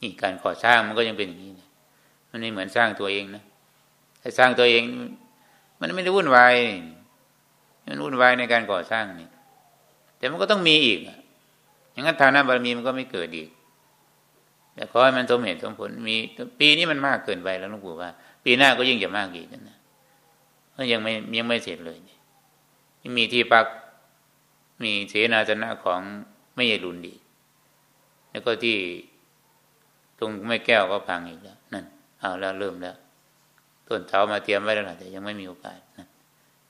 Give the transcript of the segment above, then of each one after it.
นี่การก่อสร้างมันก็ยังเป็นอย่างนี้นะมันไม่เหมือนสร้างตัวเองนะถ้าสร้างตัวเอง มันไม่ได้วุ่นวายมันวุ่นวายในการก่อสร้างนี่แต่มันก็ต้องมีอีกอย่างนั้นทานะบารมีมันก็ไม่เกิดอีกแต่ขอให้มันสมเหตุสมผลมี ปีนี้มันมากเกินไปแล้วหลวงปู่ว่า ปีหน้าก็ยิ่งจะมากอีกนะก็ยังไม่ยังไม่เสร็จเลยมีที่พักมีเสนาสนะของไม่ใหญ่รุนดี แล้วก็ที่ ตรงไม่แก้วก็พังอีกแล้วนั่นเอาแล้วเริ่มแล้วต้นเสามาเตรียมไว้แล้วแต่ยังไม่มีโอกาสนะ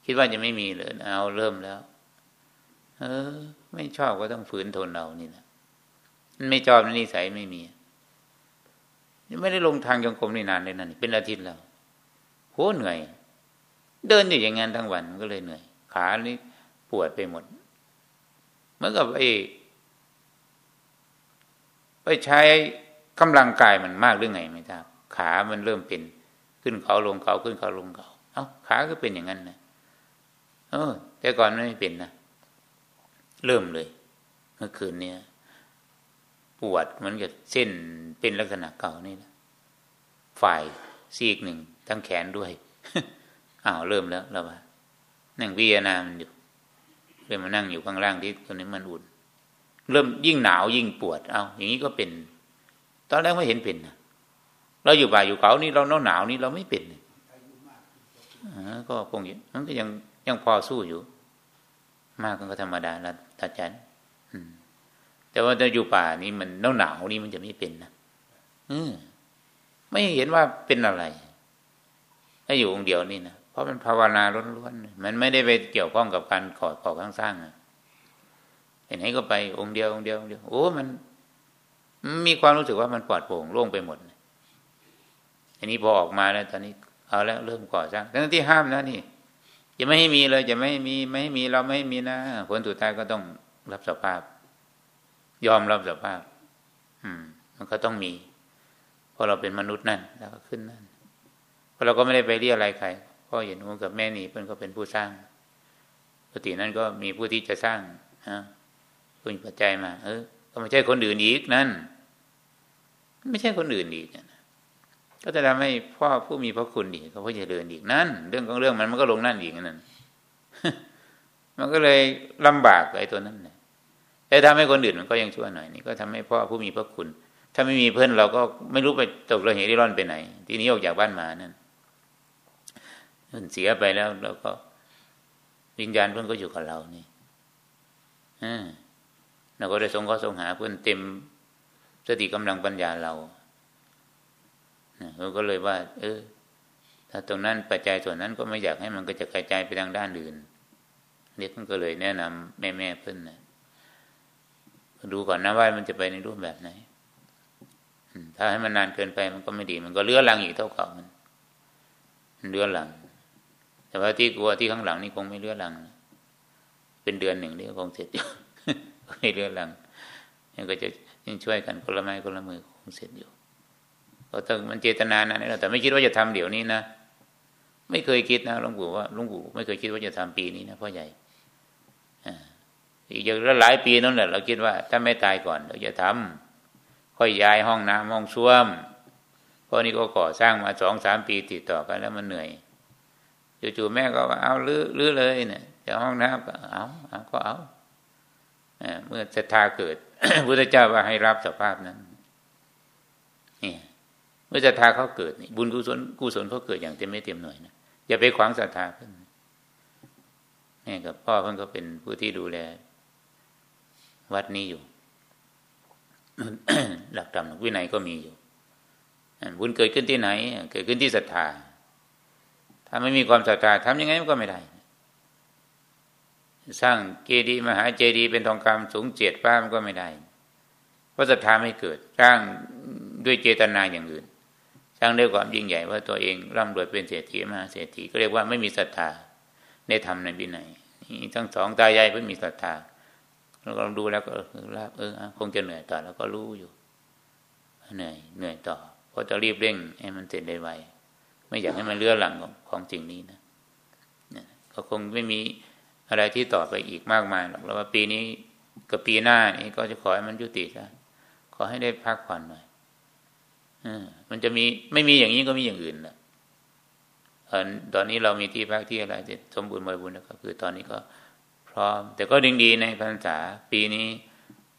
คิดว่าจะไม่มีเลยเอาเริ่มแล้ว เออ ไม่ชอบก็ต้องฝืนทนเรานี่นะมันไม่ชอบนิสัยไม่มีไม่ได้ลงทางจงกรมนี่นานเลยนั่นเป็นอาทิตย์แล้วโหเหนื่อย เดินอยู่อย่างงั้นทั้งวันก็เลยเหนื่อย ขานี่ปวดไปหมดเหมือนกับไอ้ไปใช้ กำลังกายมันมากหรือไงไม่ทราบขามันเริ่มเป็นขึ้นเขาลงเขาขึ้นเขาลงเขาเอา้าขาก็เป็นอย่างนั้นนะเออ แต่ก่อนไม่เป็นนะเริ่มเลย เมื่อคืนเนี้ยปวดเหมือนกับเส้นเป็นลักษณะเก่านี่นะฝ่ายซีกหนึ่งทั้งแขนด้วยอ้าวเริ่มแล้วเราว่านั่งวิจารณามันอยู่เริ่มมานั่งอยู่ข้างล่างที่ตรงนี้มันอุ่น เริ่มยิ่งหนาวยิ่งปวด เอาอย่างนี้ก็เป็น ตอนแรกไม่เห็นเป็นนะเราอยู่บ่าอยู่เขานี่เราหนาวหนาวนี่เราไม่เป็นก็คงมันก็ยังยังพอสู้อยู่ มากก็ธรรมดาล้วตาจันแต่ว่าถ้าอยู่ป่านี่มันหนาวหนาวนี่มันจะไม่เป็นนะอืไม่เห็นว่าเป็นอะไรถ้าอยู่องเดียวนี่นะเพราะมันภาวนาล้วนๆมันไม่ได้ไปเกี่ยวข้องกับการขอดก่อสร้างนะเห็นไหนก็ไปองเดียวองเดียวองเดียวโอ้มัน มีความรู้สึกว่ามันปลอดโปร่งโล่งไปหมดอันนี้พอออกมาแล้ว ตอนนี้เอาแล้วเริ่มก่อสร้างทั้งที่ห้ามนะนี่จะไม่ให้มีเลย จะไม่มีไม่ให้มีเราไม่มีนะผลสุดท้ายก็ต้องรับสภาพ ยอมรับสภาพ อืม มันก็ต้องมีเพราะเราเป็นมนุษย์นั่นแล้วก็ขึ้นนั่นเพราะเราก็ไม่ได้ไปเรียกอะไรใครพ่อเห็นว่ากับแม่นี่เพื่อนก็เป็นผู้สร้างปกตินั้นก็มีผู้ที่จะสร้างฮะคุณปัจจัยมา เออ ก็ไม่ใช่คนอื่นอีกนั่น ไม่ใช่คนอื่นอีกก็จะทำให้พ่อผู้มีพระคุณดีเขาก็จะเดินอีกนั่น เรื่องของเรื่องมันมันก็ลงนั่นอีกนั่นมันก็เลยลำบากไอ้ตัวนั้นเนี่ยแต่ทำให้คนอื่นมันก็ยังชั่วหน่อยนี่ก็ทำให้พ่อผู้มีพระคุณ ถ้าไม่มีเพื่อนเราก็ไม่รู้ไปตกระเหตุร่อนไปไหน ทีนี้ออกจากบ้านมานั่นเสียไปแล้วเราก็วิญญาณเพื่อนก็อยู่กับเรานี่ เราก็ได้ทรงข้อทรงหาเพื่อนเต็มสติกำลังปัญญาเราเราก็เลยว่า เออ ถ้าตรงนั้นปัจจัยส่วนนั้นก็ไม่อยากให้มันก็จะกระจายไปทางด้านอื่นเด็กก็เลยแนะนำแม่แม่เพื่อนนะดูก่อนนะว่ามันจะไปในรูปแบบไหนถ้าให้มันนานเกินไปมันก็ไม่ดี มันก็เลื้อลังอีกเท่าเก่ามันเลื้อลัง แต่ว่าที่กลัวที่ข้างหลังนี่คงไม่เลื้อลัง เป็นเดือนหนึ่งนี่คงเสร็จอยู่ ไม่เลื้อลังยังก็จะยังช่วยกันคนละไม้คนละมือคงเสร็จอยู่ก็ต้องมันเจตนานะนี่แต่ไม่คิดว่าจะทำเดี๋ยวนี้นะไม่เคยคิดนะหลวงปู่ว่าหลวงปู่ไม่เคยคิดว่าจะทำปีนี้นะพ่อใหญ่อีกอย่างละหลายปีนั่นแหละเราคิดว่า ถ้าไม่ตายก่อน เราจะทำค่อยย้ายห้องน้ำห้องส้วมเพราะนี่ก็ก่อสร้างมาสองสามปีติดต่อกันแล้วมันเหนื่อยจู่ๆแม่ก็ว่าเอาลื้อลื้อเลยเนี่ยจะห้องน้ำก็เอาเอาก็เอา เมื่อศรัทธาเกิดพุทธเจ้าว่าให้รับสภาพนั้นนี่เมื่อศรัทธาเขาเกิดนี่บุญกุศลกุศลเขาเกิดอย่างเต็มไม่เต็มหน่วยนะอย่าไปขวางศรัทธาเพื่อนแม่กับพ่อเพื่อนก็เป็นผู้ที่ดูแล วัดนี้อยู่หลักธรรมวินัยก็มีอยู่บุญเกิดขึ้นที่ไหน เกิดขึ้นที่ศรัทธาถ้าไม่มีความศรัทธาทำยังไงมันก็ไม่ได้ สร้างเจดีย์มหาเจดีย์เป็นทองคำสูงเจ็ดฟ้ามันก็ไม่ได้ เพราะศรัทธาไม่เกิดสร้างด้วยเจตนาอย่างอื่น สร้างด้วยความยิ่งใหญ่ว่าตัวเองร่ำรวยเป็นเศรษฐีมหาเศรษฐีก็เรียกว่าไม่มีศรัทธาในธรรมในวินัยนี่ทั้งสองตายายเพิ่งมีศรัทธาเราก็ดูแล้วก็ลาบเออคงจะเหนื่อยต่อแล้วก็รู้อยู่เหนื่อยเหนื่อยต่อเพราะจะรีบเร่งให้มันเสร็จได้ไวไม่อยากให้มันเลื่อนหลังของของสิ่งนี้นะก็คงไม่มี อะไรที่ต่อไปอีกมากมายหรอกแล้วว่าปีนี้กับปีหน้านี้ก็จะขอให้มันยุติซะขอให้ได้พักผ่อนหน่อยมันจะมีไม่มีอย่างนี้ก็มีอย่างอื่นนะตอนนี้เรามีที่พักที่อะไรที่สมบูรณ์บริบูรณ์ก็คือตอนนี้ก็พร้อม แต่ก็ดีดีในพรรษาปีนี้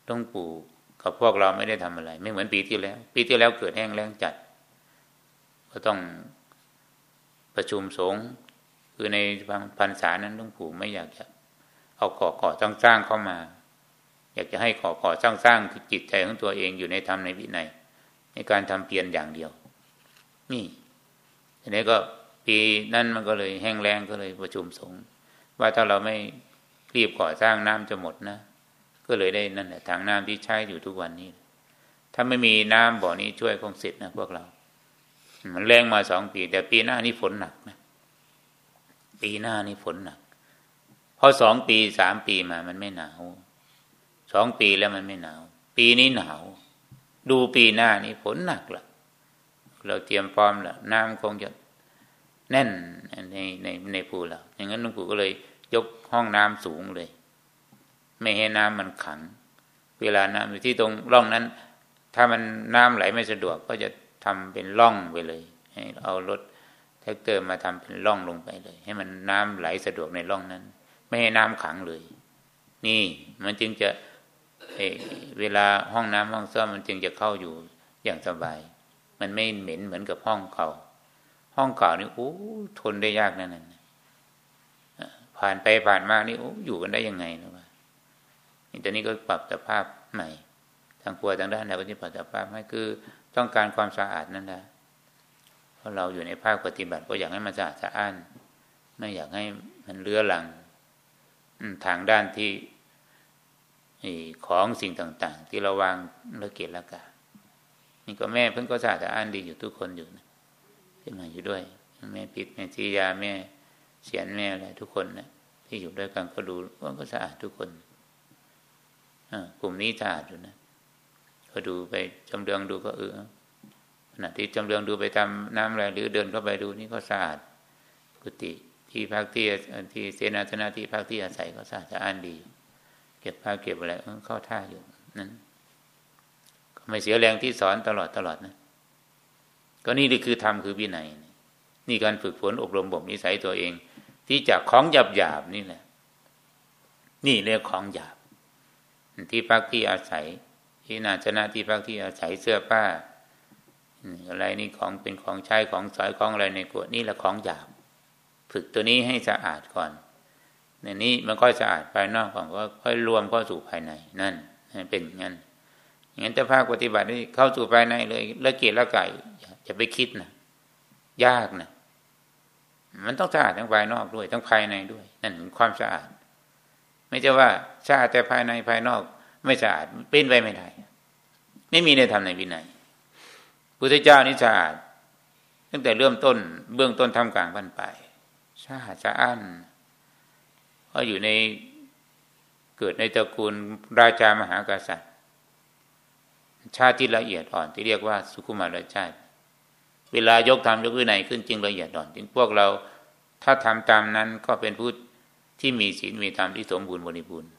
ต้องปลูกกับพวกเราไม่ได้ทำอะไร ไม่เหมือนปีที่แล้ว ปีที่แล้วเกิดแห้งแล้งจัด ก็ต้องประชุมสงฆ์ คือในพรรษานั้นต้องปลูกไม่อยากจะ เอาก่อก่อจ้างสร้างเข้ามา อยากจะให้ก่อก่อสร้างสร้างคือจิตใจของตัวเองอยู่ในธรรมในวินัยในการทำเพียรอย่างเดียว นี่ทีนี้ก็ปีนั้นมันก็เลยแห้งแล้งก็เลยประชุมสงฆ์ว่าถ้าเราไม่รีบก่อสร้างน้ำจะหมดนะ ก็เลยได้นั่นแหละทางน้ำที่ใช้อยู่ทุกวันนี้ ถ้าไม่มีน้ำบ่อนี้ช่วยคงเสร็จนะพวกเรา มันแรงมาสองปี แต่ปีหน้านี้ฝนหนักนะ ปีหน้านี้ฝนหนักพอสองปีสามปีมามันไม่หนาวสองปีแล้วมันไม่หนาว ปีนี้หนาว ดูปีหน้านี้ฝนหนักละเราเตรียมพร้อมล้วน้ำคงจะแน่นในในในภูเราอย่างนั้นหลวงปู่ก็เลยยกห้องน้ำสูงเลย ไม่ให้น้ำมันขัง เวลาน้ำอยู่ที่ตรงร่องนั้น ถ้ามันน้ำไหลไม่สะดวกก็จะทำเป็นร่องไปเลย ให้เอารถ แทรกเตอร์มาทำเป็นร่องลงไปเลย ให้มันน้ำไหลสะดวกในร่องนั้น ไม่ให้น้ำขังเลย นี่มันจึงจะเเวลาห้องน้ำห้องส้วมมันจึงจะเข้าอยู่อย่างสบาย มันไม่เหม็นเหมือนกับห้องเก่า ห้องเก่านี่โอ้ทนได้ยากนั่นน่ะผ่านไปผ่านมานี่โอ้อยู่กันได้ยังไงนะตอนนี้ก็ปรับสภาพใหม่ ทางครัวทางด้านไหนก็จะปรับสภาพให้คือต้องการความสะอาดนั่นแหละ เพราะเราอยู่ในภาคปฏิบัติก็อยากให้มันสะอาดสะอ้าน ไม่อยากให้มันเลื้อหลังทางด้านที่ของสิ่งต่าง ๆ ที่เราวางละเกียดละกานี่ก็แม่เพิ่งก็สะอาดสะอ้านดีอยู่ทุกคนอยู่นะที่มาอยู่ด้วย แม่ปิดแม่ชียาแม่เสียนแม่อะไรทุกคนนะที่อยู่ด้วยกันก็ดูว่าก็สะอาดทุกคนกลุ่มนี้สะอาดอยู่นะก็ดูไปจำเรืองดูก็เออ ขณะที่จำเรืองดูไปทำน้ำอะไรหรือเดินเข้าไปดูนี่ก็สะอาดกุฏิที่พักที่ที่เสนาสนะที่พักที่อาศัยก็สะอาดสะอ้านดี เก็บผ้าเก็บอะไรเข้าท่าอยู่นั้นก็ไม่เสียแรงที่สอนตลอดตลอดนะก็นี่คือธรรมคือวินัยนี่การฝึกฝนอบรมบ่มนิสัยตัวเอง ที่จากของหยาบหยาบนี่แหละ นี่เรียกของหยาบ ที่พักที่อาศัยที่นาชนะที่พักที่อาศัยเสื้อผ้า อะไรนี่ของเป็นของใช้ของสอยของอะไรในกวดนี่แหละของหยาบฝึกตัวนี้ให้สะอาดก่อน ในนี้มันก็สะอาดภายนอกก่อนก็ค่อยรวมเข้าสู่ภายในนั่นเป็นงั้นอย่างนั้นแต่ภาคปฏิบัตินี่เข้าสู่ภายในเลยละเกียดละไก่จะไปคิดนะยากนะมันต้องสะอาดทั้งภายนอกด้วยทั้งภายในด้วย นั่นความสะอาด ไม่ใช่ว่าสะอาดแต่ภายในภายนอก ไม่สะอาดเป็นไปไม่ได้ ไม่มีในธรรมในวินัย พุทธเจ้านี่สะอาด ตั้งแต่เริ่มต้นเบื้องต้นทำกลางบันไปสะอาดสะอ้านเพราะอยู่ในเกิดในตระกูลราชามหากษัตริย์ ชาติที่ละเอียดอ่อนที่เรียกว่าสุขุมารชาติ เวลายกธรรมยกวินัยขึ้นจริงละเอียดอ่อนจริงพวกเราถ้าทำตามนั้นก็เป็นผู้ที่มีศีลมีธรรมที่สมบูรณ์บริบูรณ์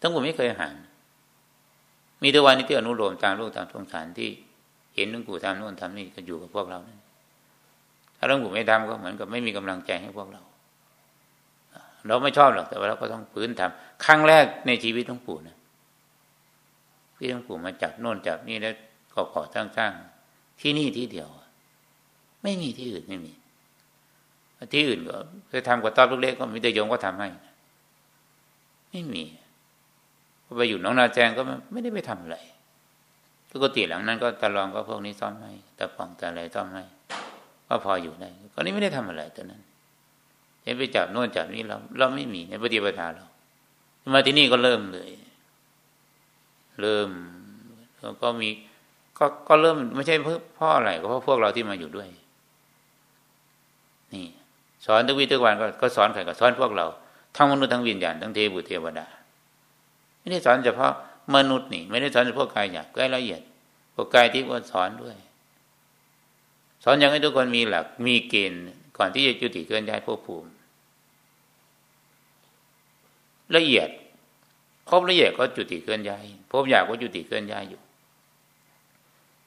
ทั้งหมดไม่เคยห่างมีแต่วันนี้ที่อนุโลมตามโลกตามสงสารที่ เห็นหลวงปู่ทำโน่นทำนี่ก็อยู่กับพวกเรานั่นถ้าหลวงปู่ไม่ทำก็เหมือนกับไม่มีกำลังใจให้พวกเรา เราไม่ชอบหรอกแต่ว่าเราก็ต้องพื้นทำครั้งแรกในชีวิตหลวงปู่นะพี่หลวงปู่มาจับโน่นจับนี่แล้วก่อก่อสร้างสร้างที่นี่ที่เดียว ไม่มีที่อื่นไม่มีที่อื่นก็เคยทำกับตอบลูกเล็กก็มีแต่โยมก็ทำให้ ไม่มีพอไปอยู่น้องนาแจงก็ไม่ได้ไปทำอะไร ปกติหลังนั้นก็ตะลองก็พวกนี้ซ่อมให้ตะปองตะอะไรซ่อมให้ก็พออยู่ได้ก็นี้ไม่ได้ทำอะไรตอนนั้นเห็นไปจับโน่นจับนี้เราเราไม่มีในปฏิปทาเรามาที่นี่ก็เริ่มเลย เริ่มก็มีก็ก็เริ่มไม่ใช่เพื่อพ่ออะไรก็เพราะพวกเราที่มาอยู่ด้วย นี่ สอนทุกวิทุกวันก็สอนใครก็สอนพวกเรา ทั้งมนุษย์ทั้งวิญญาณทั้งเทบุเทวดา ไม่ได้สอนเฉพาะ มนุษย์นี่ ไม่ได้สอนเฉพาะกายหยาบกายละเอียดพวกกายที่ก็สอนด้วย สอนอย่างให้ทุกคนมีหลัก มีเกณฑ์ก่อนที่จะจุติเกินย้ายภพภูมิ ละเอียดครบละเอียดก็จุติเกินย้ายภพอยากก็จุติเกินย้ายอยู่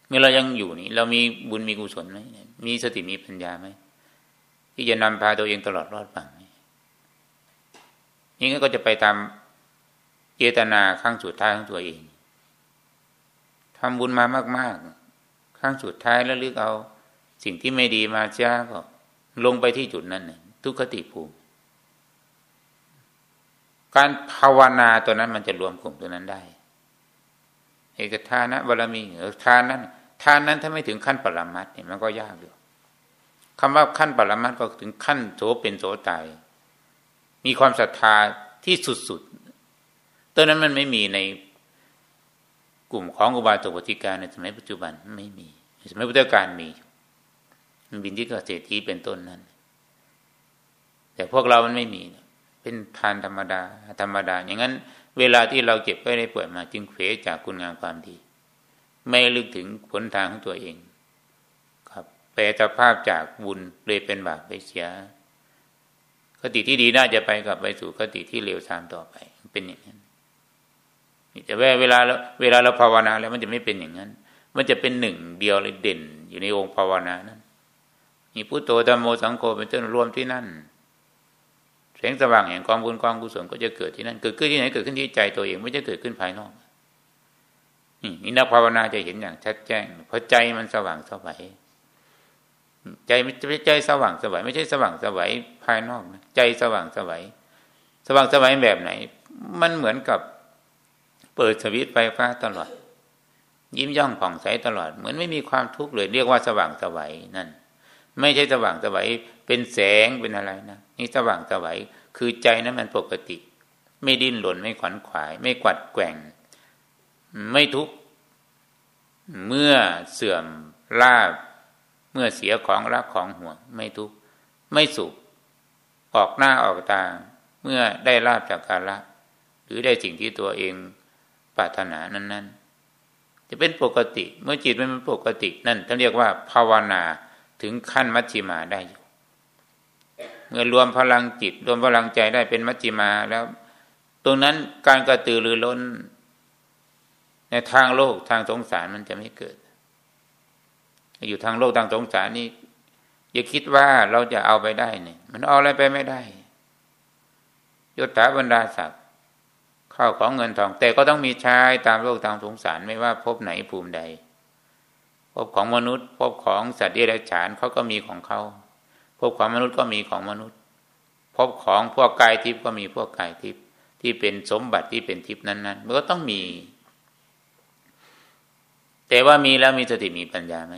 เมื่อเรายังอยู่นี่ เรามีบุญมีกุศลไหมมีสติมีปัญญาไหมที่จะนำพาตัวเองตลอดรอดฝั่งนี่ก็จะไปตาม เจตนาข้างสุดท้ายของตัวเองทำบุญมามากๆข้างสุดท้ายแล้วลึกเอา สิ่งที่ไม่ดีมาจ้าก็ลงไปที่จุดนั้นทุกขติภูมิ การภาวนาตัวนั้นมันจะรวมกลุ่มตัวนั้นได้ เอกทานะบารมีเออทานนั้นทานนั้นถ้าไม่ถึงขั้นปรมัตเนี่ยมันก็ยากอยู่คำว่าขั้นปรมัตก็ถึงขั้นโสเป็นโสตาย มีความศรัทธาที่สุดๆ ตัวนั้นมันไม่มีในกลุ่มของอุบาสกปฏิการในสมัยปัจจุบันไม่มีสมัยพุทธกาลมีมันบินที่เกษตรทีเป็นต้นนั้น แต่พวกเรามันไม่มี เป็นทานธรรมดา ธรรมดา อย่างนั้น เวลาที่เราเจ็บก็ได้ป่วยมา จึงเขวจากคุณงามความดี ไม่ลึกถึงผลทางของตัวเอง ครับแปลสภาพจากบุญเลยเป็นบาปไปเสียคติที่ดีน่าจะไปกับไปสู่คติที่เลวทรามต่อไป เป็นอย่างนั้น แต่ว่าเวลาเวลาเราภาวนาแล้วมันจะไม่เป็นอย่างนั้น มันจะเป็นหนึ่งเดียวเลยเด่น อยู่ในองค์ภาวนานั้นมีพุทโธธรรมโมสังโฆเป็นต้นรวมที่นั่นแสงสว่างแห่งความบุญความกุศลก็จะเกิดที่นั่น เกิดขึ้นที่ไหนเกิดขึ้นที่ใจตัวเองไม่จะเกิดขึ้นภายนอกนี่นักภาวนาจะเห็นอย่างชัดแจ้งเพราะใจมันสว่างสวัยใจไม่ใช่ใจสว่างสวัยไม่ใช่สว่างสวัยภายนอกนะใจสว่างสวัยสว่างสวัยแบบไหน มันเหมือนกับ เปิดสวิตไฟฟ้าตลอด ยิ้มย่องผ่องใสตลอด เหมือนไม่มีความทุกข์เลย เรียกว่าสว่างสวัยนั่น ไม่ใช่สว่างสวัยเป็นแสงเป็นอะไรนะนี่สว่างสวัยคือใจนั้นมันปกติ ไม่ดิ้นหล่นไม่ขวัญขวาย ไม่กวัดแกว่ง ไม่ทุกข์เมื่อเสื่อมลาบ เมื่อเสียของรักของห่วง ไม่ทุกข์ไม่สุขออกหน้าออกตา เมื่อได้ลาบจากการละหรือได้สิ่งที่ตัวเอง ปรารถนานั้น ๆ จะเป็นปกติ เมื่อจิตมันเป็นปกตินั่นท่านเรียกว่า ภาวนาถึงขั้นมัชชิมาได้อยู่ เมื่อรวมพลังจิต รวมพลังใจได้เป็นมัชชิมาแล้ว ตรงนั้นการกระตือรือร้น ในทางโลกทางสงสารมันจะไม่เกิด อยู่ทางโลกทางสงสารนี่อย่าคิดว่าเราจะเอาไปได้เนี่ย มันเอาอะไรไปไม่ได้ยศถาบรรดาศักดิ์ ข้าวของเงินทอง แต่ก็ต้องมีใช้ตามโลกตามสงสารไม่ว่าพบไหนภูมิใดพบของมนุษย์ พบของสัตว์เดรัจฉานเขาก็มีของเขาพบของมนุษย์ก็มีของมนุษย์ พบของพวกกายทิพย์ก็มีพวกกายทิพย์ที่เป็นสมบัติที่เป็นทิพย์นั้นๆมันก็ต้องมี แต่ว่ามีแล้วมีสติมีปัญญาไหม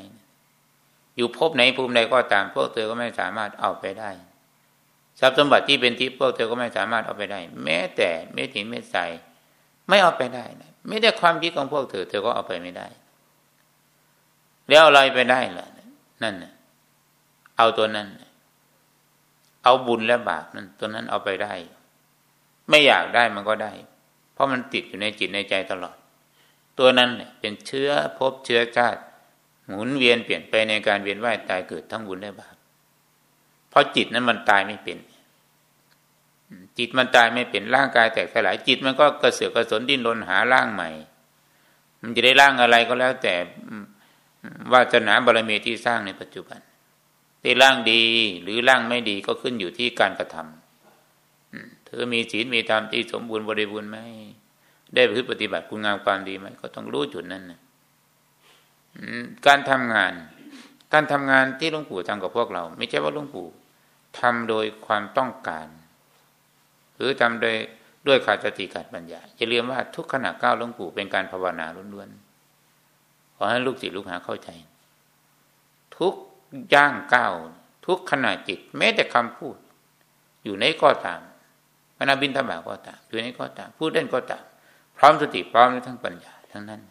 อยู่พบไหนภูมิใดก็ตาม พวกเธอก็ไม่สามารถเอาไปได้ ทรัพย์สมบัติที่เป็นทิพย์พวกเธอก็ไม่สามารถเอาไปได้ แม้แต่เม็ดหินเม็ดทรายไม่เอาไปได้นะไม่ได้ความคิดของพวกเธอ เธอก็เอาไปไม่ได้ แล้วอะไรไปได้ล่ะ นั่นน่ะเอาตัวนั้น เอาบุญและบาปนั่นตัวนั้นเอาไปได้ ไม่อยากได้มันก็ได้ เพราะมันติดอยู่ในจิตในใจตลอด ตัวนั้นเนี่ยเป็นเชื้อพบเชื้อชาติหมุนเวียนเปลี่ยนไปในการเวียนว่ายตายเกิดทั้งบุญและบาปเพราะจิตนั้นมันตายไม่เป็น จิตมันตายไม่เป็นร่างกายแตกสลายจิตมันก็กระเสือกกระสนดิ้นรนหาร่างใหม่ มันจะได้ร่างอะไรก็แล้ว แต่วาสนาบารมีที่สร้างในปัจจุบันที่ร่างดีหรือร่างไม่ดีก็ขึ้นอยู่ที่การกระทำเธอมีศีลมีธรรมที่สมบูรณ์บริบูรณ์ไหมได้พฤติปฏิบัติคุณงามความดีไหมก็ต้องรู้จุดนั้นนะการทำงาน การทำงานที่หลวงปู่ทำกับพวกเรา ไม่ใช่ว่าหลวงปู่ทำโดยความต้องการ หรือทำโดยด้วยขาดสติขาดปัญญาจะเรียกว่าทุกขณะก้าวลงปู่เป็นการภาวนาล้วนๆขอให้ลูกศิษย์ลูกหาเข้าใจ ทุกย่างก้าวทุกขณะจิต แม้แต่คำพูด อยู่ในก็ตามพนาบินธบาก็ตามอยู่ในก็ตามพูดเล่นก็ตามพร้อมสติพร้อมทั้งปัญญาทั้งนั้น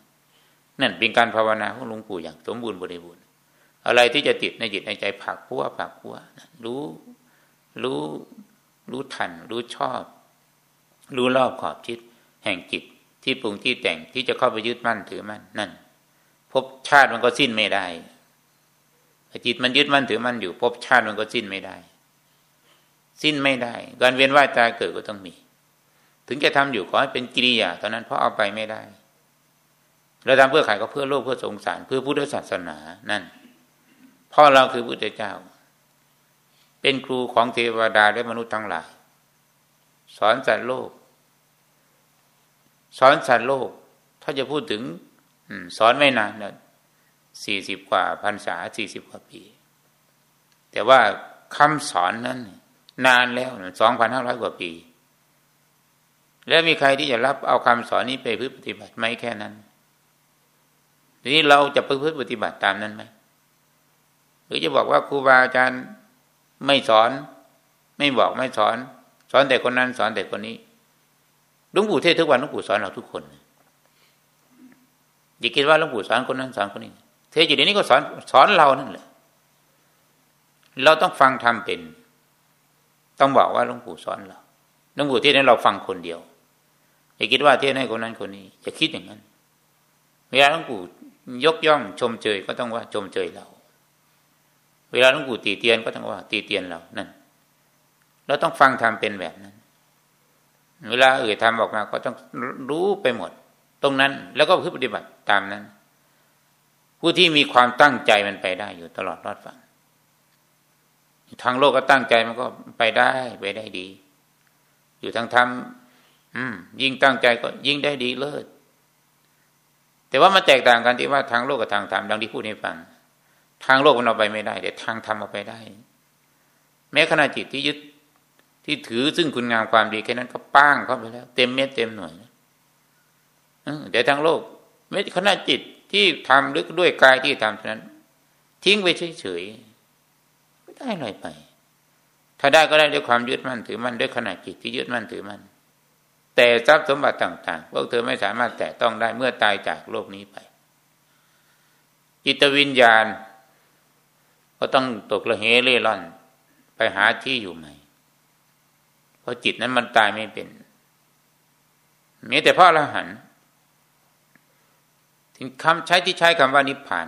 นั่นเป็นการภาวนาของหลวงปู่อย่างสมบูรณ์บริบูรณ์อะไรที่จะติดในจิตในใจผักพัวผักพัวรู้รู้ รู้ทัน รู้ชอบ รู้รอบขอบจิตแห่งจิตที่ปรุงที่แต่งที่จะเข้าไปยึดมั่นถือมั่นนั่นพบชาติมันก็สิ้นไม่ได้จิตมันยึดมั่นถือมั่นอยู่พบชาติมันก็สิ้นไม่ได้ สิ้นไม่ได้ การเวียนว่ายตายเกิดก็ต้องมี ถึงจะทำอยู่ขอให้เป็นกิริยาตอนนั้นเพราะเอาไปไม่ได้เราทำเพื่อใครก็เพื่อโลกเพื่อสงสาร เพื่อพุทธศาสนานั่นพ่อเราคือพุทธเจ้า เป็นครูของเทวดาและมนุษย์ทั้งหลาย สอนสัตว์โลก สอนสัตว์โลก ถ้าจะพูดถึงสอนไม่นานนะสี่สิบกว่าพรรษาสี่สิบกว่าปี แต่ว่าคำสอนนั้น นานแล้วสองพันห้าร้อยกว่าปี แล้วมีใครที่จะรับเอาคำสอนนี้ไปพึ่ปฏิบัติไหมแค่นั้นทีนี้เราจะพึ่ปฏิบัติตามนั้นไหมหรือจะบอกว่าครูบาอาจารย์ ไม่สอน ไม่บอกไม่สอน สอนแต่คนนั้น สอนแต่คนนี้หลวงปู่เทศทุกวันหลวงปู่สอนเราทุกคนอย่าคิดว่าหลวงปู่สอนคนนั้นสอนคนนี้ เทศอยู่ในนี้ก็สอนสอนเรานั่นแหละ เราต้องฟังทำเป็น ต้องบอกว่าหลวงปู่สอนเราหลวงปู่เทศนั้นเราฟังคนเดียวอย่าคิดว่าเทศให้คนนั้นคนนี้อย่าคิดอย่างนั้นเวลาหลวงปู่ยกย่องชมเชยก็ต้องว่าชมเชยเรา เวลาหลวงปู่ตีเตียนก็ต้องว่าตีเตียนเรานั่นเราต้องฟังทำเป็นแบบนั้น เวลาเอ่ยทำออกมาก็ต้องรู้ไปหมด ตรงนั้นแล้วก็พึ่ปฏิบัติตามนั้น ผู้ที่มีความตั้งใจมันไปได้อยู่ตลอดรอดฝั่งทางโลกก็ตั้งใจมันก็ไปได้ไปได้ดี อยู่ทางธรรมยิ่งตั้งใจก็ยิ่งได้ดีเลิศแต่ว่ามันแตกต่างกันที่ว่าทางโลกกับทางธรรมดังที่พูดให้ฟัง ทางโลกมันเอาไปไม่ได้ แต่ทางธรรมเอาไปได้ แม้ขณะจิตที่ยึดที่ถือซึ่งคุณงามความดีแค่นั้นก็ป้างเข้าไปแล้ว เต็มเม็ดเต็มหน่วยแต่ทางโลกแม้ขณะจิตที่ทำหรือด้วยกายที่ทำนั้น ทิ้งไปเฉยๆไม่ได้อะไรไป ถ้าได้ก็ได้ด้วยความยึดมั่นถือมั่นด้วยขณะจิตที่ยึดมั่นถือมั่นแต่ทรัพย์สมบัติต่างๆ พวกเธอไม่สามารถแตะต้องได้เมื่อตายจากโลกนี้ไป จิตวิญญาณ ก็ต้องตกระเหเร่ร่อน ไปหาที่อยู่ใหม่ เพราะจิตนั้นมันตายไม่เป็นมีแต่พระอรหันต์ถึงคำใช้ที่ใช้คำว่านิพพาน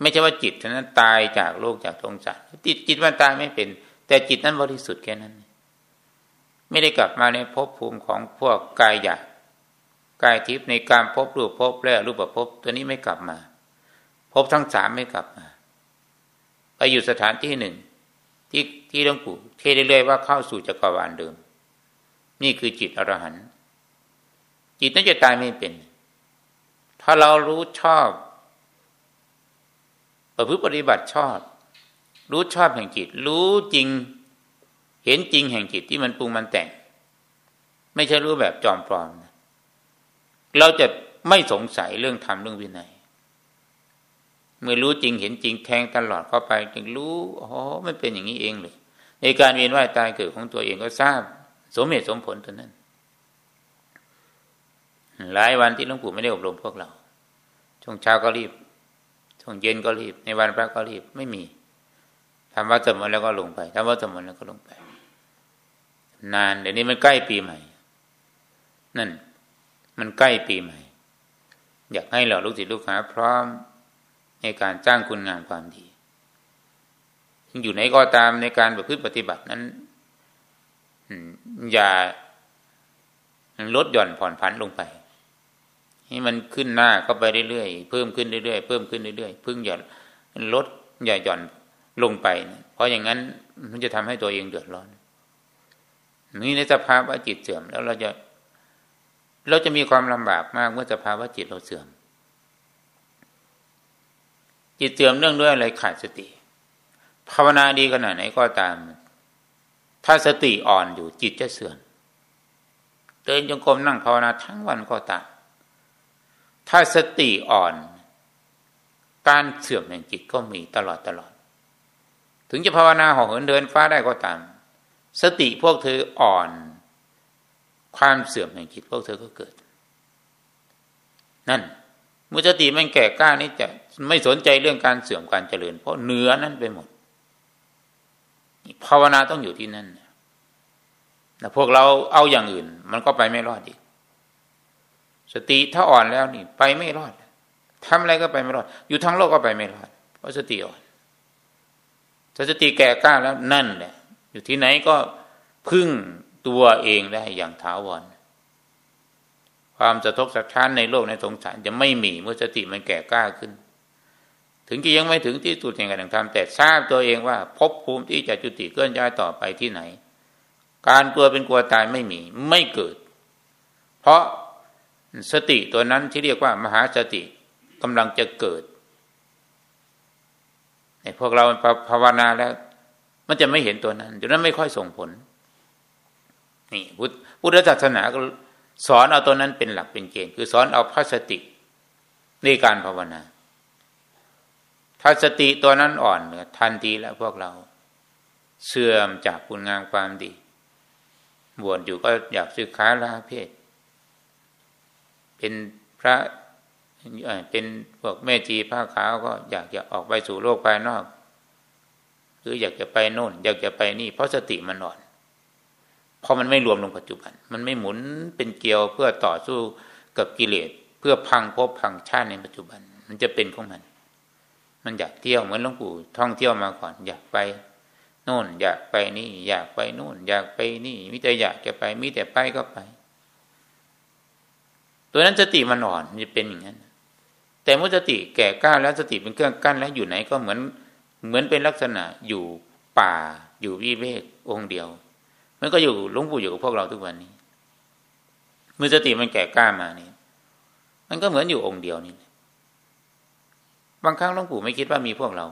ไม่ใช่ว่าจิตนั้นตายจากโลกจากทงสารจิตจิตมันตายไม่เป็น แต่จิตนั้นบริสุทธิ์แค่นั้น ไม่ได้กลับมาในภพภูมิของพวกกายหยาบกายทิพย์ในการพบรูปพบแรกรูปภพบตัวนี้ไม่กลับมา พบทั้งสามไม่กลับมา ไปอยู่สถานที่หนึ่ง ที่ที่หลวงปู่เทเรื่อยๆว่าเข้าสู่จักรวาลเดิม นี่คือจิตอรหันต์จิตนั้นจะตายไม่เป็น ถ้าเรารู้ชอบประพฤติปฏิบัติชอบ รู้ชอบแห่งจิต รู้จริง เห็นจริงแห่งจิตที่มันปรุงมันแต่ง ไม่ใช่รู้แบบจอมปลอม เราจะไม่สงสัยเรื่องธรรมเรื่องวินัย เมื่อรู้จริงเห็นจริงแทงตลอดเข้าไป จึงรู้อ๋อมันเป็นอย่างนี้เองเลยในการเวียนว่ายตายเกิดของตัวเองก็ทราบ สมเหตุสมผลตัวนั้น หลายวันที่หลวงปู่ไม่ได้อบรมพวกเราช่วงเช้าก็รีบช่วงเย็นก็รีบ ในวันพระก็รีบไม่มีทำวัดสมดแล้วก็ลงไปทำวัดสมดแล้วก็ลงไป นานเดี๋ยวนี้มันใกล้ปีใหม่ นั่น มันใกล้ปีใหม่ อยากให้เราลูกศิษย์ลูกหาพร้อม ในการจ้างคุณงามความดี อยู่ไหนก็ตามในการประพฤติปฏิบัตินั้นอย่าลดหย่อนผ่อนผันลงไป ให้มันขึ้นหน้าก็ไปเรื่อยๆเพิ่มขึ้นเรื่อยๆเพิ่มขึ้นเรื่อยๆพึ่งอย่าลดอย่าหย่อนลงไป เพราะอย่างนั้นมันจะทำให้ตัวเองเดือดร้อนนี่ในสภาวะจิตเสื่อม แล้วเราจะ เราจะมีความลำบากมากเมื่อสภาวะจิตเราเสื่อม จิตเสื่อมเรื่องด้วยอะไรขาดสติ ภาวนาดีขนาดไหนก็ตาม ถ้าสติอ่อนอยู่จิตจะเสื่อมเดินจงกรมนั่งภาวนาทั้งวันก็ตาม ถ้าสติอ่อน การเสื่อมแห่งจิตก็มีตลอดตลอด ถึงจะภาวนาห่อเหินเดินฟ้าได้ก็ตาม สติพวกเธออ่อน ความเสื่อมแห่งจิตพวกเธอก็เกิด นั่นเมุสติมันแก่กล้านี่จะ ไม่สนใจเรื่องการเสื่อมการเจริญ เพราะเหนือนั้นไปหมดภาวนาต้องอยู่ที่นั่นแต่พวกเราเอาอย่างอื่น มันก็ไปไม่รอดอีกสติถ้าอ่อนแล้วนี่ ไปไม่รอดทำอะไรก็ไปไม่รอด อยู่ทั้งโลกก็ไปไม่รอดเพราะสติอ่อนถ้าสติแก่กล้าแล้วนั่นแหละอยู่ที่ไหนก็พึ่งตัวเองได้อย่างถาวรความสะทกสะท้านในโลกในสงสารจะไม่มีเมื่อสติมันแก่กล้าขึ้น ถึงจะยังไม่ถึงที่สุดแห่งการทำแต่ทราบตัวเองว่าพบภูมิที่จะจุติเคลื่อนย้ายต่อไปที่ไหน การกลัวเป็นกลัวตายไม่มีไม่เกิด เพราะสติตัวนั้นที่เรียกว่ามหาสติกำลังจะเกิดพวกเราภาวนาแล้ว มันจะไม่เห็นตัวนั้นดังนั้นไม่ค่อยส่งผล นี่พุทธศาสนาก็สอนเอาตัวนั้นเป็นหลักเป็นเกณฑ์คือสอนเอาพระสติในการภาวนา ถ้าสติตัวนั้นอ่อนเนี่ยทันทีแล้วพวกเรา เสื่อมจากคุณงามความดี บวชอยู่ก็อยากศึกษาลาเพศ เป็นพระเป็นพวกแม่จีผ้าขาวก็อยากจะออกไปสู่โลกภายนอก หรืออยากจะไปโน่น อยากจะไปนี่ เพราะสติมันอ่อนพราะมันไม่รวมลงปัจจุบัน มันไม่หมุนเป็นเกลียวเพื่อต่อสู้กับกิเลส เพื่อพังภพพังชาติในปัจจุบัน มันจะเป็นของมัน มันอยากเที่ยวเหมือนหลวงปู่ท่องเที่ยวมาก่อน อยากไปโน่น อยากไปนี่ อยากไปโน่น อยากไปนี่มิแต่อยากจะไปมิแต่ไปก็ไป ตัวนั้นสติมันอ่อนมันจะเป็นอย่างนั้น แต่เมื่อสติแก่กล้าแล้วสติเป็นเครื่องกั้นแล้วอยู่ไหนก็เหมือนเหมือนเป็นลักษณะอยู่ป่าอยู่วิเวกองค์เดียว มันก็อยู่หลวงปู่อยู่กับพวกเราทุกวันนี้มือสติมันแก่กล้ามานี่มันก็เหมือนอยู่องค์เดียวนี่ บางครั้งหลวงปู่ไม่คิดว่ามีพวกเรา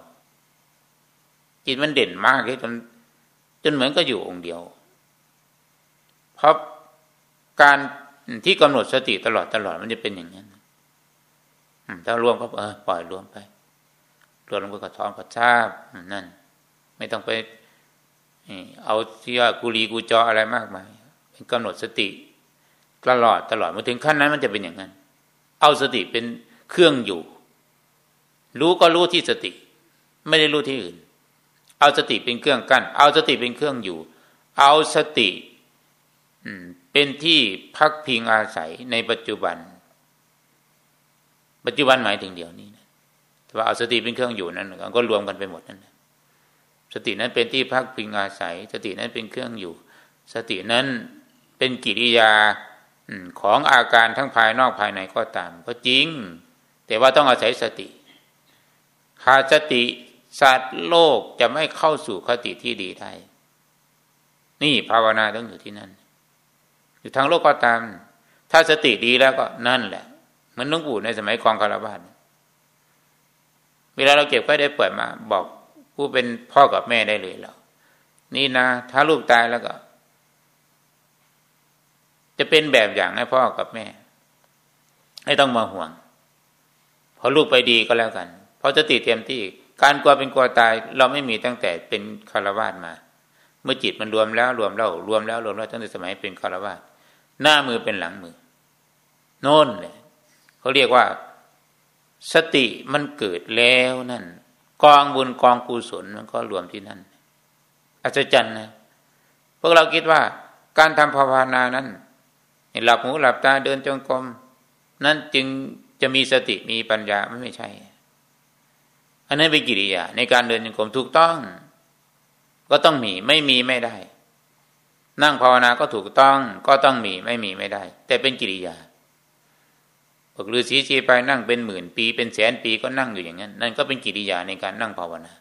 จิตมันเด่นมากเลยจนจนเหมือนก็อยู่องค์เดียว เพราะการที่กำหนดสติตลอดตลอดมันจะเป็นอย่างนั้นถ้ารวมก็เออปล่อยรวมไปรวมลงไปก็ท้องก็ทราบนั่น ไม่ต้องไปเอาที่ว่ากุลีกูจออะไรมากมายเป็นกำหนดสติตลอดตลอดมาถึงขั้นนั้นมันจะเป็นอย่างนั้น เอาสติเป็นเครื่องอยู่ รู้ก็รู้ที่สติ ไม่ได้รู้ที่อื่น เอาสติเป็นเครื่องกั้นเอาสติเป็นเครื่องอยู่ เอาสติเป็นที่พักพิงอาศัยในปัจจุบัน ปัจจุบันหมายถึงเดียวนี้นะแต่ว่าเอาสติเป็นเครื่องอยู่นั้นก็รวมกันไปหมดนั่นแหละสตินั้นเป็นที่พักพิงอาศัย สตินั้นเป็นเครื่องอยู่ สตินั้นเป็นกิริยาของอาการทั้งภายนอกภายในก็ตาม ก็จริง แต่ว่าต้องอาศัยสติ ขาดสติสัตว์โลกจะไม่เข้าสู่คติที่ดีได้ นี่ภาวนาต้องอยู่ที่นั่น อยู่ทางโลกก็ตาม ถ้าสติดีแล้วก็นั่นแหละมือนหลวงปู่ในสมัยคลองคารวาสเวลาเราเก็บก็ได้เปิดมา บอกผู้เป็นพ่อกับแม่ได้เลยแล้วนี่นะ ถ้าลูกตายแล้วก็ จะเป็นแบบอย่างให้พ่อกับแม่ ไม่ต้องมาห่วง พอลูกไปดีก็แล้วกัน พราะจะติเตรียมที่การกลัวเป็นกลัวตาย เราไม่มีตั้งแต่เป็นคารวาสมา เมื่อจิตมันรวมแล้วรวมแล้วรวมแล้วรวมแล้วตั้งแต่สมัยเป็นคารวาสหน้ามือเป็นหลังมือ โน่นเลยเขาเรียกว่า สติมันเกิดแล้วนั่น กองบุญกองกุศลมันก็รวมที่นั่นอัศจรรย์นะพวกเราคิดว่า การทำภาวนานั้นหลับหูหลับตาเดินจงกรมนั้นจึงจะมีสติมีปัญญามันไม่ใช่ อันนั้นเป็นกิริยา ในการเดินจงกรมถูกต้อง ก็ต้องมีไม่มีไม่ได้ นั่งภาวนาก็ถูกต้อง ก็ต้องมีไม่มีไม่ได้ แต่เป็นกิริยาพวกฤาษีชีไปนั่งเป็นหมื่นปี เป็นแสนปีก็นั่งอยู่อย่างนั้น นั่นก็เป็นกิริยาในการนั่งภาวนา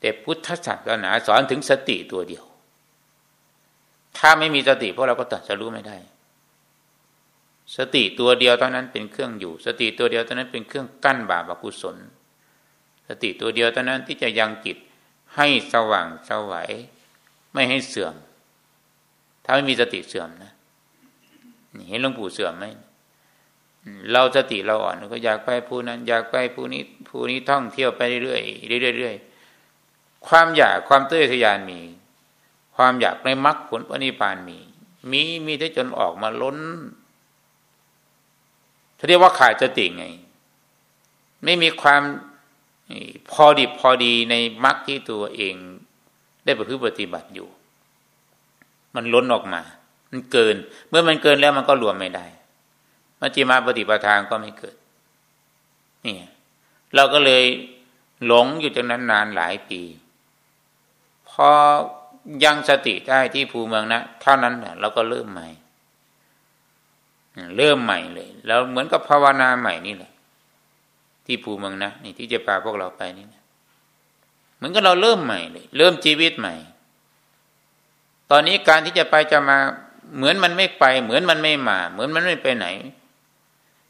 แต่พุทธศาสนาสอนถึงสติตัวเดียว ถ้าไม่มีสติพวกเราก็ตัดจะรู้ไม่ได้ สติตัวเดียวเท่านั้นเป็นเครื่องอยู่ สติตัวเดียวเท่านั้นเป็นเครื่องกั้นบาปอกุศล สติตัวเดียวเท่านั้นที่จะยังจิตให้สว่างสวัยไม่ให้เสื่อม ถ้าไม่มีสติเสื่อมนะเห็นหลวงปู่เสื่อมไหมเราสติเราอ่อนก็อยากไปผู้นั้น อยากไปผู้นี้ผู้นี้ท่องเที่ยวไปเรื่อยๆเรื่อยความอยากความเตื้อทยานมี ความอยากในมรรคผลปณิพานมี มีมีได้จนออกมาล้นเขาเรียกว่าขาดสติไง ไม่มีความ พอดีพอดีในมรรคที่ตัวเองได้ประพฤติปฏิบัติอยู่ มันล้นออกมา มันเกิน เมื่อมันเกินแล้วมันก็รวมไม่ได้มัจจิมาปฏิปทานก็ไม่เกิด นี่ เราก็เลยหลงอยู่ตรงนั้นนานหลายปีพอยังสติได้ที่ภูเมืองนะเท่านั้นเราก็เริ่มใหม่ เริ่มใหม่เลย แล้วเหมือนกับภาวนาใหม่นี่แหละ ที่ภูเมืองนะนี่ที่จะพาพวกเราไปนี่นะเหมือนกับเราเริ่มใหม่เลย เริ่มชีวิตใหม่ ตอนนี้การที่จะไปจะมาเหมือนมันไม่ไป เหมือนมันไม่มา เหมือนมันไม่ไปไหน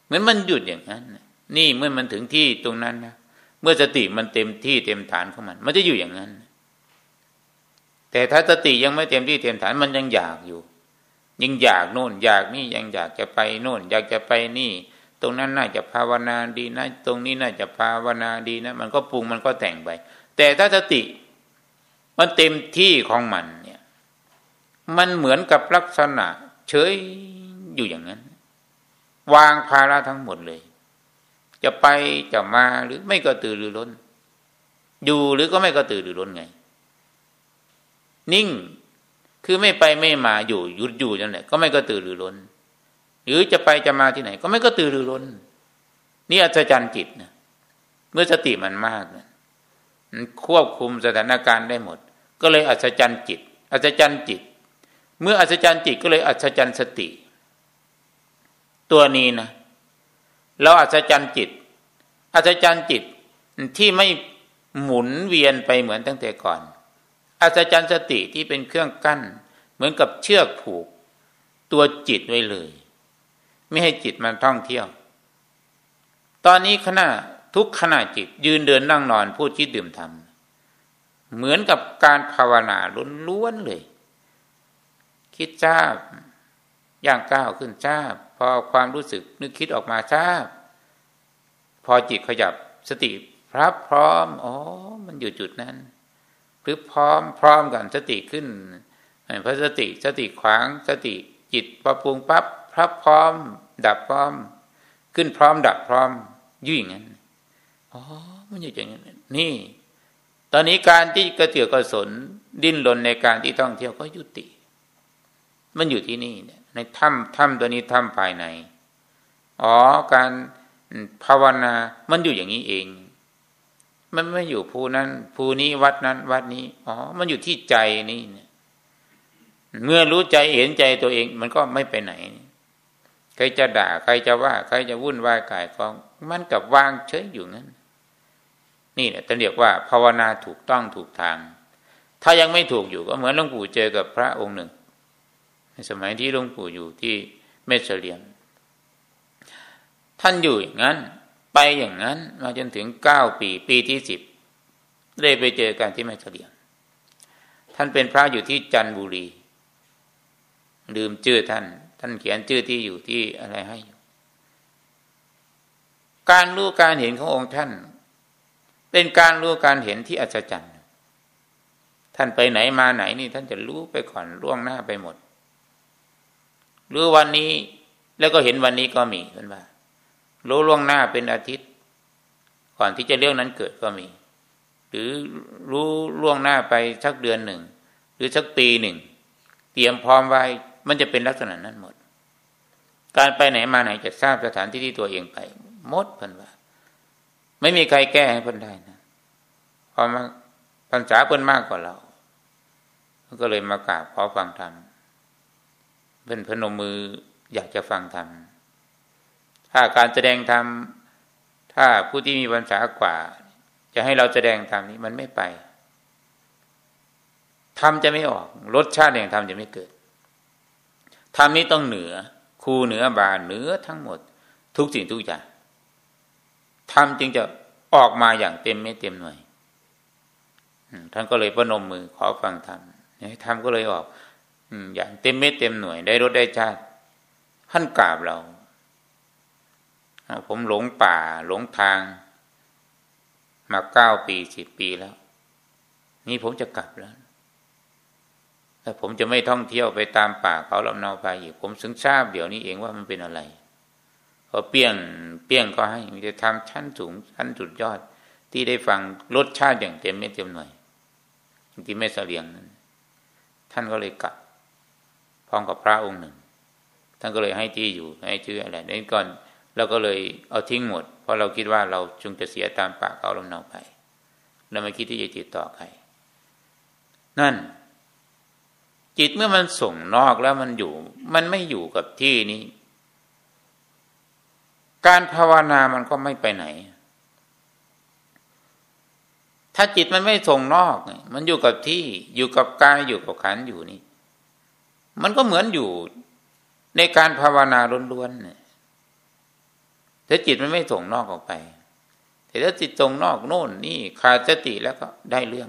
เหมือนมันหยุดอย่างนั้นนี่เมื่อมันถึงที่ตรงนั้นนะเมื่อสติมันเต็มที่เต็มฐานของมัน มันจะอยู่อย่างนั้น แต่ถ้าสติยังไม่เต็มที่เต็มฐานมันยังอยากอยู่ ยังอยากโน่น อยากนี่ยังอยากจะไปโน่น อยากจะไปนี่ รงนั้นน่าจะภาวนาดีนะ ตรงนี้น่าจะภาวนาดีนะ มันก็ปรุงมันก็แต่งไป แต่ถ้าสติมันเต็มที่ของมันเนี่ย มันเหมือนกับลักษณะ เฉยอยู่อย่างนั้น วางภาระทั้งหมดเลย จะไปจะมาหรือไม่ก็ตื่นหรือล้น อยู่หรือก็ไม่ก็ตื่นหรือล้นไง นิ่งคือไม่ไปไม่มาอยู่หยุดอยู่นั่นแหละก็ไม่ก็ตื่นหรือล้น หรือจะไปจะมาที่ไหน ก็ไม่ก็ตื่นหรือล้น นี่อัศจรรย์จิตนะเมื่อสติมันมากนะมันควบคุมสถานการณ์ได้หมด ก็เลยอัศจรรย์จิต อัศจรรย์จิต เมื่ออัศจรรย์จิตก็เลยอัศจรรย์สติ ตัวนี้นะเราอัศจรรย์จิต อัศจรรย์จิตที่ไม่หมุนเวียนไปเหมือนตั้งแต่ก่อน อัศจรรย์สติที่เป็นเครื่องกั้น เหมือนกับเชือกผูก ตัวจิตไว้เลย ไม่ให้จิตมันท่องเที่ยว ตอนนี้ขณะทุกขณะจิต ยืนเดินนั่งนอนพูดคิดดื่มทำเหมือนกับการภาวนาล้วนๆเลย คิดทราบย่างก้าวขึ้นทราบพอความรู้สึกนึกคิดออกมาทราบพอจิตขยับสติพรับพร้อมอ๋อมันอยู่จุดนั้นหรือพร้อมพร้อมกันสติขึ้นพระสติสติขวางสติจิตประปรุงปั๊บ พรับพร้อม ดับพร้อม ขึ้นพร้อม ดับพร้อมยุ่งงั้นอ๋อมันอยู่อย่างนั้นนี่ ตอนนี้การที่กระเถือกกระสนดิ้นรนในการที่ท่องเที่ยวก็ยุติ มันอยู่ที่นี่เนี่ยในถ้ำถ้ำตัวนี้ถ้ำภายใน อ๋อ การภาวนา มันอยู่อย่างนี้เอง มันไม่อยู่ภูนั้นภูนี้วัดนั้นวัดนี้ อ๋อ มันอยู่ที่ใจนี่เนี่ย เมื่อรู้ใจเห็นใจตัวเอง มันก็ไม่ไปไหน ใครจะด่า ใครจะว่า ใครจะวุ่นวายกายกอง มันกับวางเฉยอยู่งั้น นี่แหละต้องเรียกว่า ภาวนาถูกต้องถูกทาง ถ้ายังไม่ถูกอยู่ก็เหมือนหลวงปู่เจอกับพระองค์หนึ่ง ในสมัยที่หลวงปู่อยู่ที่เมสเลียนท่านอยู่อย่างนั้น ไปอย่างนั้น มาจนถึงเก้าปี ปีที่สิบได้ไปเจอกันที่แม่เลียงท่านเป็นพระอยู่ที่จันบุรี ลืมชื่อท่าน ท่านเขียนชื่อที่อยู่ที่อะไรให้อยู่การรู้การเห็นขององค์ท่าน เป็นการรู้การเห็นที่อัศจรรย์ ท่านไปไหนมาไหนนี่ ท่านจะรู้ไปก่อนล่วงหน้าไปหมด รู้วันนี้แล้วก็เห็นวันนี้ก็มีท่านว่า รู้ล่วงหน้าเป็นอาทิตย์ ก่อนที่จะเรื่องนั้นเกิดก็มี หรือรู้ล่วงหน้าไปสักเดือนหนึ่ง หรือสักปีหนึ่ง เตรียมพร้อมไว้ มันจะเป็นลักษณะนั้นหมด การไปไหนมาไหนจะทราบสถานที่ที่ตัวเองไปหมดเพิ่นว่า ไม่มีใครแก้ให้เพิ่นได้นะพอมาพรรษาเพิ่นมากกว่าเราก็เลยมากราบขอฟังธรรมเพิ่นพนมมืออยากจะฟังธรรมถ้าการแสดงธรรมถ้าผู้ที่มีภาษากว่า จะให้เราแสดงธรรมนี้มันไม่ไปธรรมจะไม่ออก รสชาติแห่งธรรมจะไม่เกิด ธรรมนี้ต้องเหนือคูเหนือบาเหนือทั้งหมด ทุกสิ่งทุกอย่างธรรมจึงจะออกมาอย่างเต็มไม่เต็มหน่วยท่านก็เลยประนมมือขอฟังธรรมธรรมก็เลยออกอย่างเต็มเม็ดเต็มหน่วย ได้รสได้ชาติท่านกราบเรา ผมหลงป่าหลงทาง มาเก้าปีสิบปีแล้ว นี่ผมจะกลับแล้ว แต่ผมจะไม่ท่องเที่ยวไปตามป่าเขาลำนาไปอีกผมสึงทราบเดี๋ยวนี้เองว่ามันเป็นอะไรพอเปี้ยงเปี้ยงก็ให้มีแต่ทำชั้นสูงชั้นสุดยอด ที่ได้ฟังรสชาติอย่างเต็มไม่เต็มหน่วยที่ไม่เสลียงนั้นท่านก็เลยกลับพร้อมกับพระองค์หนึ่ง ท่านก็เลยให้ที่อยู่ให้ชื่ออะไรในก่อนเราก็เลยเอาทิ้งหมด เพราะเราคิดว่าเราจงจะเสียตามปากเขาลำเนาไปเราไม่คิดที่จะติดต่อใครนั่น จิตเมื่อมันส่งนอกแล้วมันอยู่ มันไม่อยู่กับที่นี้ การภาวนามันก็ไม่ไปไหน ถ้าจิตมันไม่ส่งนอก มันอยู่กับที่อยู่กับกายอยู่กับขันอยู่นี่ มันก็เหมือนอยู่ในการภาวนาล้วนๆเนี่ยถ้าจิตมันไม่ส่งนอกออกไป แต่ถ้าจิตส่งนอกโน่นนี่ขาดสติแล้วก็ได้เรื่อง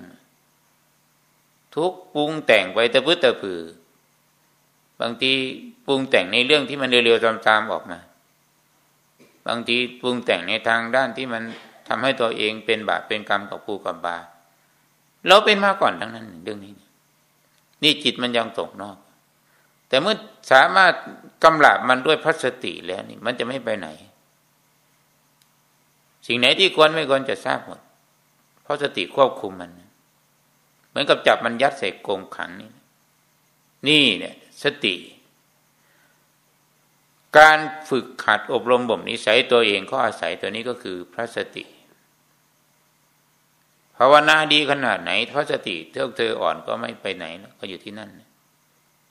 ทุกปรุงแต่งไปตะพื้ตะผือบางทีปรุงแต่งในเรื่องที่มันเร็วๆตามๆออกมา บางทีปรุงแต่งในทางด้านที่มันทำให้ตัวเองเป็นบาปเป็นกรรมกับปูกับบาเราเป็นมาก่อนทั้งนั้นเรื่องนี้ นี่จิตมันยังตกนอก แต่เมื่อสามารถกำลับมันด้วยพัสติแล้วนี่ มันจะไม่ไปไหน สิ่งไหนที่ควรไม่ควรจะทราบหมดเพราะสติควบคุมมัน มือนกับจับมันยัดใส่กรงขังนี่นี่เนี่ย สติ การฝึกขัดอบรมบ่มนิสัยตัวเองก็อาศัยตัวนี้ก็คือพระสติภาวนาดีขนาดไหนพระสติเท่าเธออ่อนก็ไม่ไปไหนก็อยู่ที่นั่น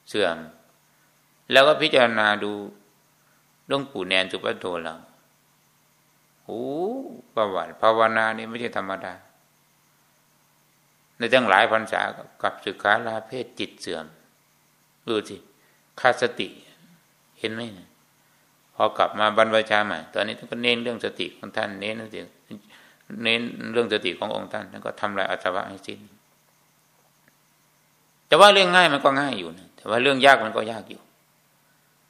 เสื่อม แล้วก็พิจารณาดูหลวงปู่แนนสุปโทเราโอ้ประวัติภาวนานี่ไม่ใช่ธรรมดา ในตั้งหลายพรรษากับสึกขาลาเพศจิตเสื่อม ดูสิขาดสติ เห็นไหมพอกลับมาบรรพชาใหม่ ตอนนี้ท่านก็เน้นเรื่องสติของท่าน เน้นเรื่องเน้นเรื่องสติขององค์ท่านท่านก็ทำลายอัตวะให้สิ้น แต่ว่าเรื่องง่ายมันก็ง่ายอยู่นะแต่ว่าเรื่องยากมันก็ยากอยู่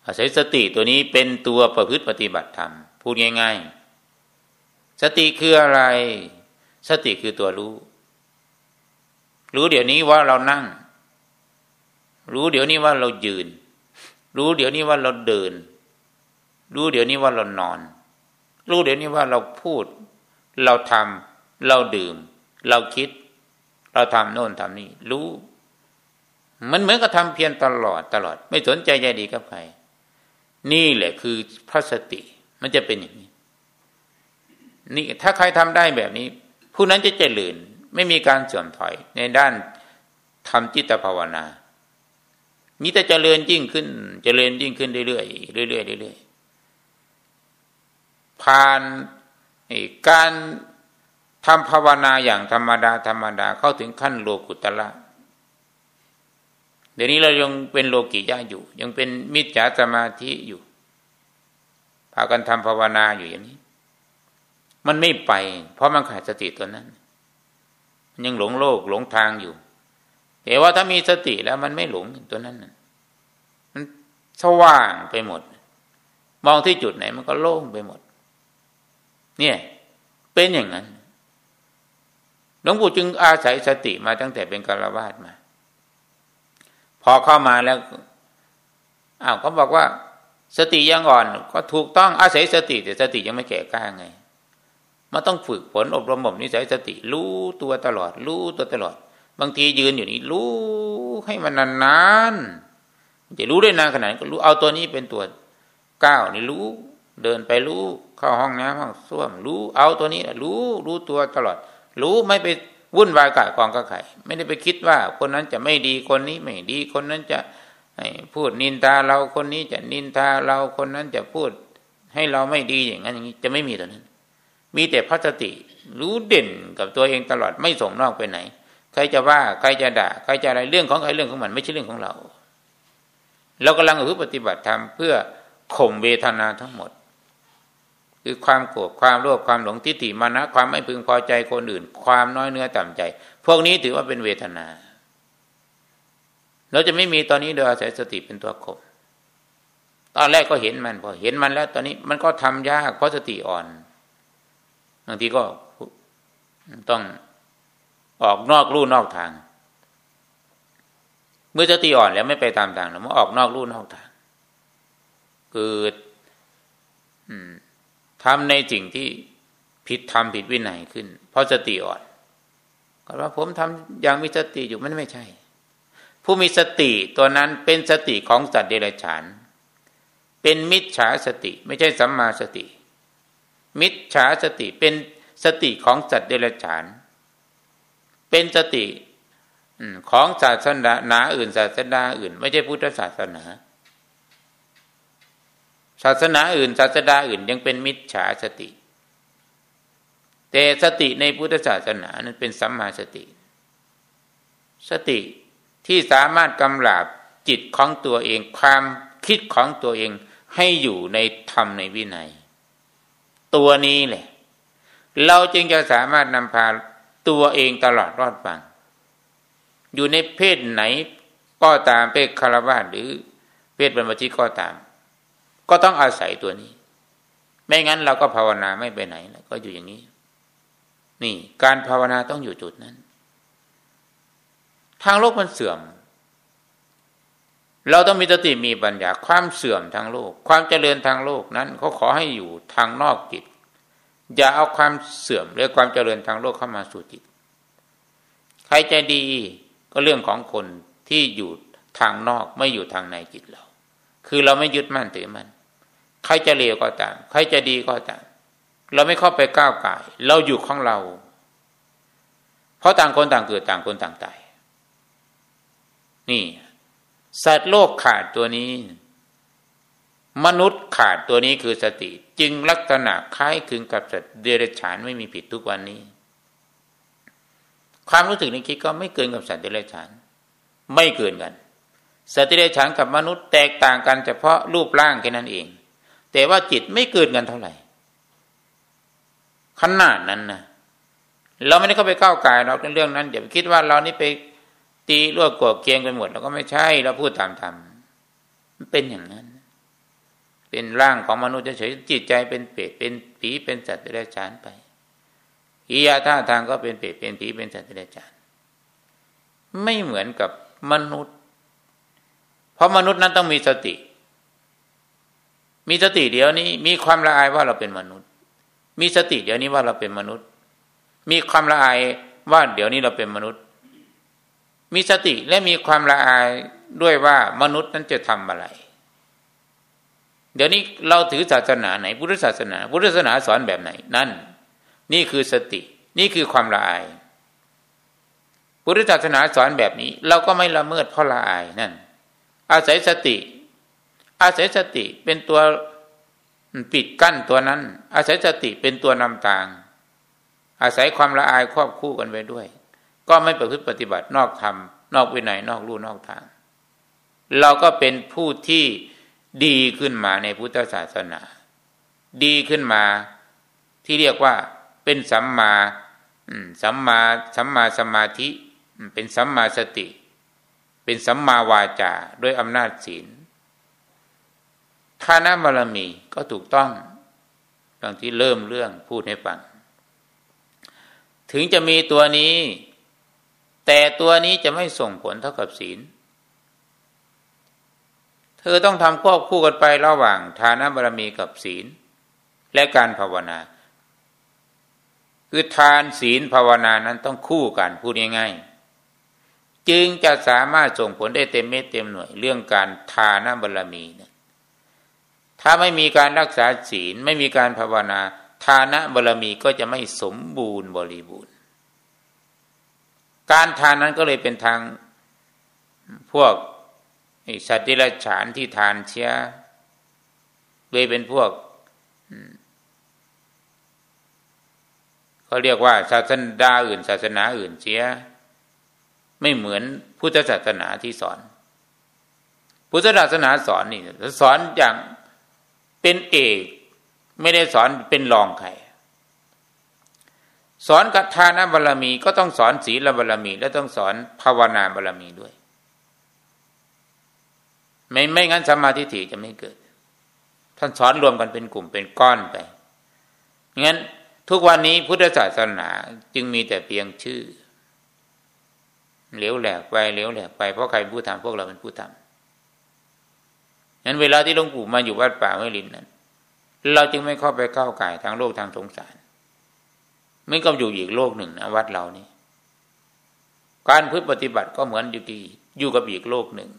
อาศัยสติตัวนี้เป็นตัวประพฤติปฏิบัติธรรม พูดง่าย ๆ สติคืออะไร สติคือตัวรู้ รู้เดี๋ยวนี้ว่าเรานั่ง รู้เดี๋ยวนี้ว่าเรายืน รู้เดี๋ยวนี้ว่าเราเดิน รู้เดี๋ยวนี้ว่าเรานอน รู้เดี๋ยวนี้ว่าเราพูด เราทำเราดื่ม เราคิด เราทำโน่นทำนี่รู้ มันเหมือนกับทำเพียรตลอดตลอด ไม่สนใจใยดีกับใคร นี่แหละคือพระสติ มันจะเป็นอย่างนี้ นี่ถ้าใครทำได้แบบนี้ ผู้นั้นจะเจริญ ไม่มีการเสื่อมถอยในด้านทำจิตภาวนามีแต่เจริญยิ่งขึ้น เจริญยิ่งขึ้นเรื่อยๆเรื่อยๆเรื่อยๆผ่านการทำภาวนาอย่างธรรมดาธรรมดาเข้าถึงขั้นโลกุตละเดี๋ยวนี้เรายังเป็นโลกิยะอยู่ ยังเป็นมิจฉาสมาธิอยู่ พากันทำภาวนาอยู่อย่างนี้ มันไม่ไป เพราะมันขาดสติตัวนั้นมัน ยังหลงโลกหลงทางอยู่แต่ว่าถ้ามีสติแล้วมันไม่หลงตัวนั้นมันสว่างไปหมด มองที่จุดไหนมันก็โล่งไปหมด เนี่ย เป็นอย่างนั้นหลวงปู่จึงอาศัยสติมาตั้งแต่เป็นกาลวาสมา พอเข้ามาแล้วอ้าวเขาบอกว่า สติยังอ่อน ก็ถูกต้องอาศัยสติ แต่สติยังไม่แก่กล้าไง มันต้องฝึกฝนอบรมบ่มนิสัยสติ รู้ตัวตลอด รู้ตัวตลอด บางทียืนอยู่นี่รู้ให้มันนานๆจะรู้ได้นานขนาดก็รู้เอาตัวนี้เป็นตัวก้าวนี่รู้ เดินไปรู้เข้าห้องน้ำห้องส้วม รู้เอาตัวนี้รู้รู้ตัวตลอด รู้ไม่ไปวุ่นวายกายกองกระไข่ไม่ได้ไปคิดว่าคนนั้นจะไม่ดีคนนี้ไม่ดีคนนั้นจะพูดนินทาเราคนนี้จะนินทาเราคนนั้นจะพูดให้เราไม่ดีอย่างนั้นอย่างนี้จะไม่มีตัวนั้น มีแต่พัสติ รู้เด่นกับตัวเองตลอดไม่ส่งนอกไปไหน ใครจะว่าใครจะด่าใครจะอะไรเรื่องของใครเรื่องของมันไม่ใช่เรื่องของเรา เรากำลังปฏิบัติธรรมเพื่อข่มเวทนาทั้งหมด คือความโกรธความโลภความหลงทิฏฐิมานะ ความไม่พึงพอใจคนอื่น ความน้อยเนื้อต่ำใจ พวกนี้ถือว่าเป็นเวทนา เราจะไม่มีตอนนี้โดยอาศัยสติเป็นตัวข่มตอนแรกก็เห็นมันพอเห็นมันแล้วตอนนี้มันก็ทำยากเพราะสติอ่อน บางทีก็ต้องออกนอกลู่นอกทาง เมื่อสติอ่อนแล้วไม่ไปตามทางแล้วมันออกนอกลู่นอกทางคือทำในสิ่งที่ผิดธรรมผิดวินัยขึ้น เพราะสติอ่อนก็ว่าผมทำอย่างมีสติอยู่มันไม่ใช่ ผู้มีสติตัวนั้นเป็นสติของสัตว์เดรัจฉาน เป็นมิจฉาสติ ไม่ใช่สัมมาสติ มิจฉาสติเป็นสติของสัตว์เดรัจฉาน เป็นสติของศาสนาอื่น ศาสนาอื่น ไม่ใช่พุทธศาสนา ศาสนาอื่น ศาสดาอื่น ยังเป็นมิจฉาสติ แต่สติในพุทธศาสนานั้นเป็นสัมมาสติ สติที่สามารถกำลาบจิตของตัวเองความคิดของตัวเองให้อยู่ในธรรมในวินัย ตัวนี้แหละ เราจึงจะสามารถนำพาตัวเองตลอดรอดฟัง อยู่ในเพศไหนก็ตามเพศคารวะหรือเพศบรรพชิตก็ตาม ก็ต้องอาศัยตัวนี้ ไม่งั้นเราก็ภาวนาไม่ไปไหนแล้วก็อยู่อย่างนี้ นี่ การภาวนาต้องอยู่จุดนั้น ทางโลกมันเสื่อม เราต้องมีสติมีปัญญาความเสื่อมทางโลก ความเจริญทางโลกนั้นเขาขอให้อยู่ทางนอกจิต อย่าเอาความเสื่อมหรือความเจริญทางโลกเข้ามาสู่จิต ใครใจดีก็เรื่องของคนที่อยู่ทางนอกไม่อยู่ทางในจิตเรา คือเราไม่ยึดมั่นถือมั่นใครจะเลวก็ตาม ใครจะดีก็ตาม เราไม่เข้าไปก้าวไก่เราอยู่ของเรา เพราะต่างคนต่างเกิดต่างคนต่างตายนี่ สัตว์โลกขาดตัวนี้ มนุษย์ขาดตัวนี้คือสติ จึงลักษณะคล้ายคลึงกับสัตว์เดรัจฉานไม่มีผิดทุกวันนี้ ความรู้สึกในคิดก็ไม่เกินกับสัตว์เดรัจฉาน ไม่เกินกัน สัตว์ที่ได้ฉันกับมนุษย์แตกต่างกันเฉพาะรูปร่างแค่นั้นเอง แต่ว่าจิตไม่เกินกันเท่าไหร่ขนาดนั้นนะเราไม่ได้เข้าไปก้าวไก่เราในเรื่องนั้นอย่าไปคิดว่าเรานี่ไป ตีลวกกเกียงกันหมดเราก็ไม่ใช่เราพูดตามธรรมมันเป็นอย่างนั้น เป็นร่างของมนุษย์เฉยจิตใจเป็นเปรตเป็นผีเป็นสัตว์ได้ฉานไปอิยาท่าทางก็เป็นเปรตเป็นผีเป็นสัตว์ได้ฉานไม่เหมือนกับมนุษย์ เพราะมนุษย์นั้นต้องมีสติ มีสติเดี๋ยวนี้ มีความละอายว่าเราเป็นมนุษย์ มีสติเดี๋ยวนี้ว่าเราเป็นมนุษย์ มีความละอายว่าเดี๋ยวนี้เราเป็นมนุษย์ มีสติและมีความละอายด้วยว่ามนุษย์นั้นจะทำอะไร เดี๋ยวนี้เราถือศาสนาไหน พุทธศาสนา พุทธศาสนาสอนแบบไหน นั่น นี่คือสติ นี่คือความละอาย พุทธศาสนาสอนแบบนี้ เราก็ไม่ละเมิดเพราะละอายนั่น อาศัยสติ อาศัยสติเป็นตัวปิดกั้นตัวนั้น อาศัยสติเป็นตัวนำทาง อาศัยความละอายควบคู่กันไปด้วย ก็ไม่ประพฤติปฏิบัตินอกธรรม นอกวินัยนอกลู่นอกทาง เราก็เป็นผู้ที่ดีขึ้นมาในพุทธศาสนา ดีขึ้นมาที่เรียกว่าเป็นสัมมาสัมมาสัมมาสมาธิเป็นสัมมาสติ เป็นสัมมาวาจาด้วยอำนาจศีลทานบารมีก็ถูกต้องดังที่เริ่มเรื่องพูดให้ฟัง ถึงจะมีตัวนี้ แต่ตัวนี้จะไม่ส่งผลเท่ากับศีล เธอต้องทำควบคู่กันไประหว่างทานบารมีกับศีล และการภาวนา คือทานศีลภาวนานั้นต้องคู่กันพูดง่ายๆจึงจะสามารถส่งผลได้เต็มเม็ดเต็มหน่วยเรื่องการทานบารมีเนี่ยถ้าไม่มีการรักษาศีลไม่มีการภาวนา ทานะบารรมีก็จะไม่สมบูรณ์บริบูรณ์ การทานนั้นก็เลยเป็นทางพวกสัตว์ที่ละฉานที่ทานเชียเลยเป็นพวกเขาเรียกว่า ศาสนาอื่น ศาสนาอื่นเชีย ไม่เหมือนพุทธศาสนาที่สอน พุทธศาสนาสอนนี่สอนอย่างเป็นเอก ไม่ได้สอนเป็นรองใคร สอนกัทานบารรมี ก็ต้องสอนศีลบารรมี และต้องสอนภาวนาบารรมีด้วย ไม่ไม่งั้นสมาธิถี่จะไม่เกิด ท่านสอนรวมกันเป็นกลุ่มเป็นก้อนไปงั้นทุกวันนี้พุทธศาสนาจึงมีแต่เพียงชื่อเหลวแหลกไปเหลวแหลกไปเพราะใครผู้ทำพวกเราเป็นผู้ทำงั้นเวลาที่หลวงปู่มาอยู่วัดป่าไม่ลินนั้น เราจึงไม่เข้าไปเข้าไก่ทางโลกทางสงสาร ไม่ก็อยู่อีกโลกหนึ่งนะวัดเรานี่การพึ่ปฏิบัติก็เหมือนอยู่ที่อยู่กับอีกโลกหนึ่ง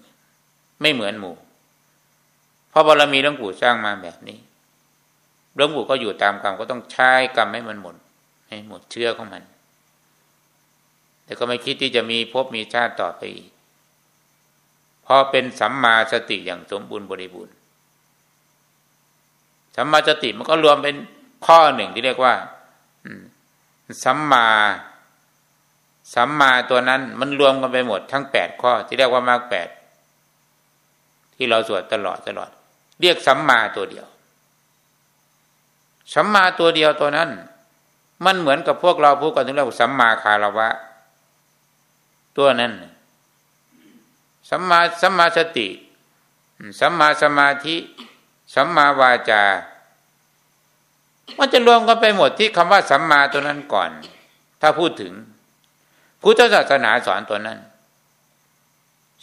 ไม่เหมือนหมู่เพราะบารมีหลวงปู่สร้างมาแบบนี้หลวงปู่ก็อยู่ตามกรรมก็ต้องใช้กรรมให้มันหมด ให้หมดเชื้อของมัน แต่ก็ไม่คิดที่จะมีภพมีชาติต่อไปอีกพอเป็นสัมมาสติอย่างสมบูรณ์บริบูรณ์สัมมาสติมันก็รวมเป็นข้อหนึ่งที่เรียกว่า สัมมาสัมมาตัวนั้นมันรวมกันไปหมดทั้งแปดข้อ ที่เรียกว่ามรรคแปดที่เราสวดตลอดตลอด เรียกสัมมาตัวเดียว สัมมาตัวเดียวตัวนั้น มันเหมือนกับพวกเราพูดกันถึงเรื่องสัมมาคารวะ ตัวนั้นสัมมาสัมมาสติ สัมมาสมาธิ สัมมาวาจา มันจะรวมกันไปหมดที่คำว่าสัมมาตัวนั้นก่อน ถ้าพูดถึง พุทธศาสนาสอนตัวนั้น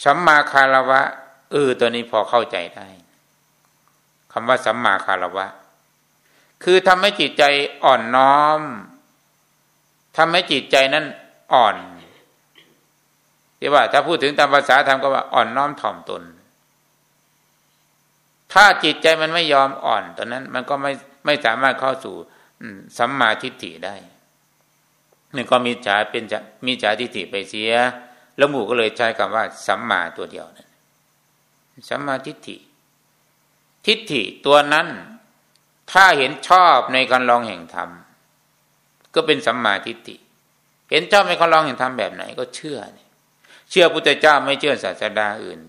สัมมาคารวะเออตัวนี้พอเข้าใจได้คำว่าสัมมาคารวะ คือทำให้จิตใจอ่อนน้อมทำให้จิตใจนั้นอ่อนที่ว่า ถ้าพูดถึงตามภาษาธรรมก็ว่าอ่อนน้อมถ่อมตน ถ้าจิตใจมันไม่ยอมอ่อนตอนนั้น มันก็ไม่ ไม่สามารถเข้าสู่สัมมาทิฏฐิได้นี่ก็มีจาเป็นมีจาทิฏฐิไปเสีย แล้วหมู่ก็เลยใช้คำว่า สัมมาตัวเดียวนั่นสัมมาทิฏฐิ ทิฏฐิตัวนั้น ถ้าเห็นชอบในการลองแห่งธรรม ก็เป็นสัมมาทิฏฐิ เห็นชอบในการลองแห่งธรรมแบบไหนก็เชื่อ เชื่อพุทธเจ้าไม่เชื่อศาสดาอื่น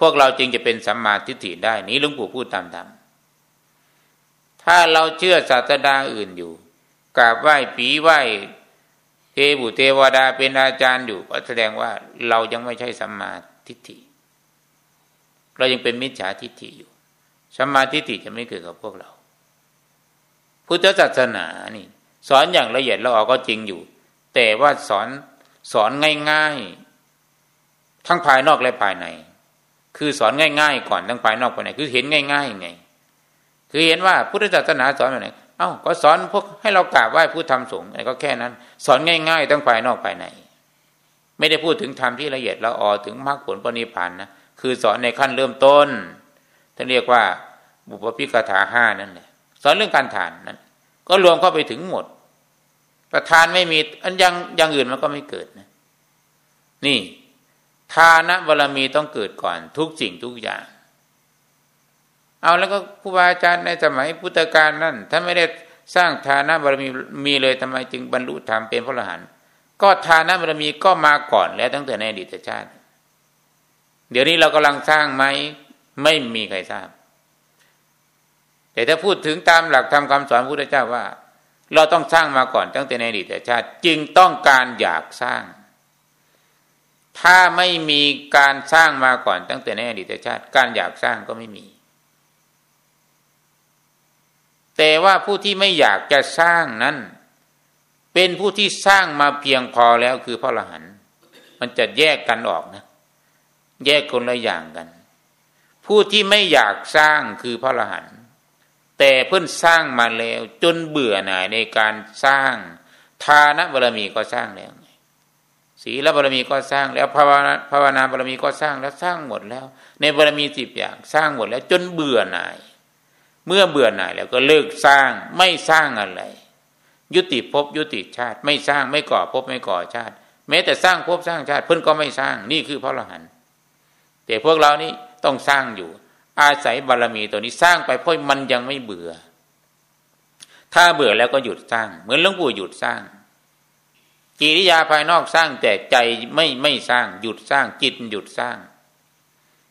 พวกเราจึงจะเป็นสัมมาทิฏฐิได้ นี้หลวงปู่พูดตามธรรม ถ้าเราเชื่อศาสดาอื่นอยู่กราบไหว้ผีไหว้เทบุเทวดาเป็นอาจารย์อยู่ก็แสดงว่าเรายังไม่ใช่สัมมาทิฏฐิ เรายังเป็นมิจฉาทิฏฐิอยู่สัมมาทิฏฐิจะไม่เกิดกับพวกเรา พุทธศาสนานี่ สอนอย่างละเอียดเราออกก็จริงอยู่ แต่ว่าสอนสอนง่าย ๆ ทั้งภายนอกและภายใน คือสอนง่าย ๆ ก่อนทั้งภายนอกภายในคือเห็นง่าย ๆ ไง คือเห็นว่าพุทธศาสนาสอนแบบไหนเอ้าก็สอนพวกให้เรากราบไหว้ผู้ทำสงฆ์อะไรก็แค่นั้น สอนง่ายๆทั้งภายนอกภายใน ไม่ได้พูดถึงธรรมที่ละเอียดละออถึงมรรคผลปณิพานธ์นะคือสอนในขั้นเริ่มต้นท่านเรียกว่าบุพพิกถาห้านั่นแหละสอนเรื่องการทานนั้น ก็รวมเข้าไปถึงหมด ประทานไม่มีอันยังยังอื่นมันก็ไม่เกิดนะ นี่ทานะบารมีต้องเกิดก่อนทุกสิ่งทุกอย่าง เอาแล้วก็ครูบาอาจารย์ในสมัยพุทธกาลนั่นถ้าไม่ได้สร้างทานะบารมีมีเลยทำไมจึงบรรลุธรรมเป็นพระอรหันต์ก็ทานะบารมีก็มาก่อนแล้วตั้งแต่ในอดีตชาติ เดี๋ยวนี้เรากำลังสร้างไหมไม่มีใครทราบ แต่ถ้าพูดถึงตามหลักธรรมคำสอนพุทธเจ้าว่า เราต้องสร้างมาก่อนตั้งแต่ในอดีตชาติ จึงต้องการอยากสร้าง ถ้าไม่มีการสร้างมาก่อนตั้งแต่ในอดีตชาติ การอยากสร้างก็ไม่มี แต่ว่าผู้ที่ไม่อยากจะสร้างนั้น เป็นผู้ที่สร้างมาเพียงพอแล้วคือพระอรหันต์มันจะแยกกันออกนะ แยกคนละอย่างกัน ผู้ที่ไม่อยากสร้างคือพระอรหันต์แต่เพิ่นสร้างมาแล้ว จนเบื่อหน่ายในการสร้าง ทานบารมีก็สร้างแล้วศีลบารมีก็สร้างแล้วภาวนาภาวนาบารมีก็สร้างแล้วสร้างหมดแล้ว ในบารมีสิบอย่างสร้างหมดแล้ว จนเบื่อหน่าย เมื่อเบื่อหน่ายแล้วก็เลิกสร้างไม่สร้างอะไร ยุติภพยุติชาติ ไม่สร้างไม่ก่อภพไม่ก่อชาติ แม้แต่สร้างภพสร้างชาติเพิ่นก็ไม่สร้างนี่คือพระอรหันต์แต่พวกเรานี่ต้องสร้างอยู่ อาศัยบารมีตัวนี้สร้างไปเพราะมันยังไม่เบื่อ ถ้าเบื่อแล้วก็หยุดสร้าง เหมือนหลวงปู่หยุดสร้าง กิริยาภายนอกสร้างแต่ใจไม่ไม่สร้าง หยุดสร้างจิตหยุดสร้าง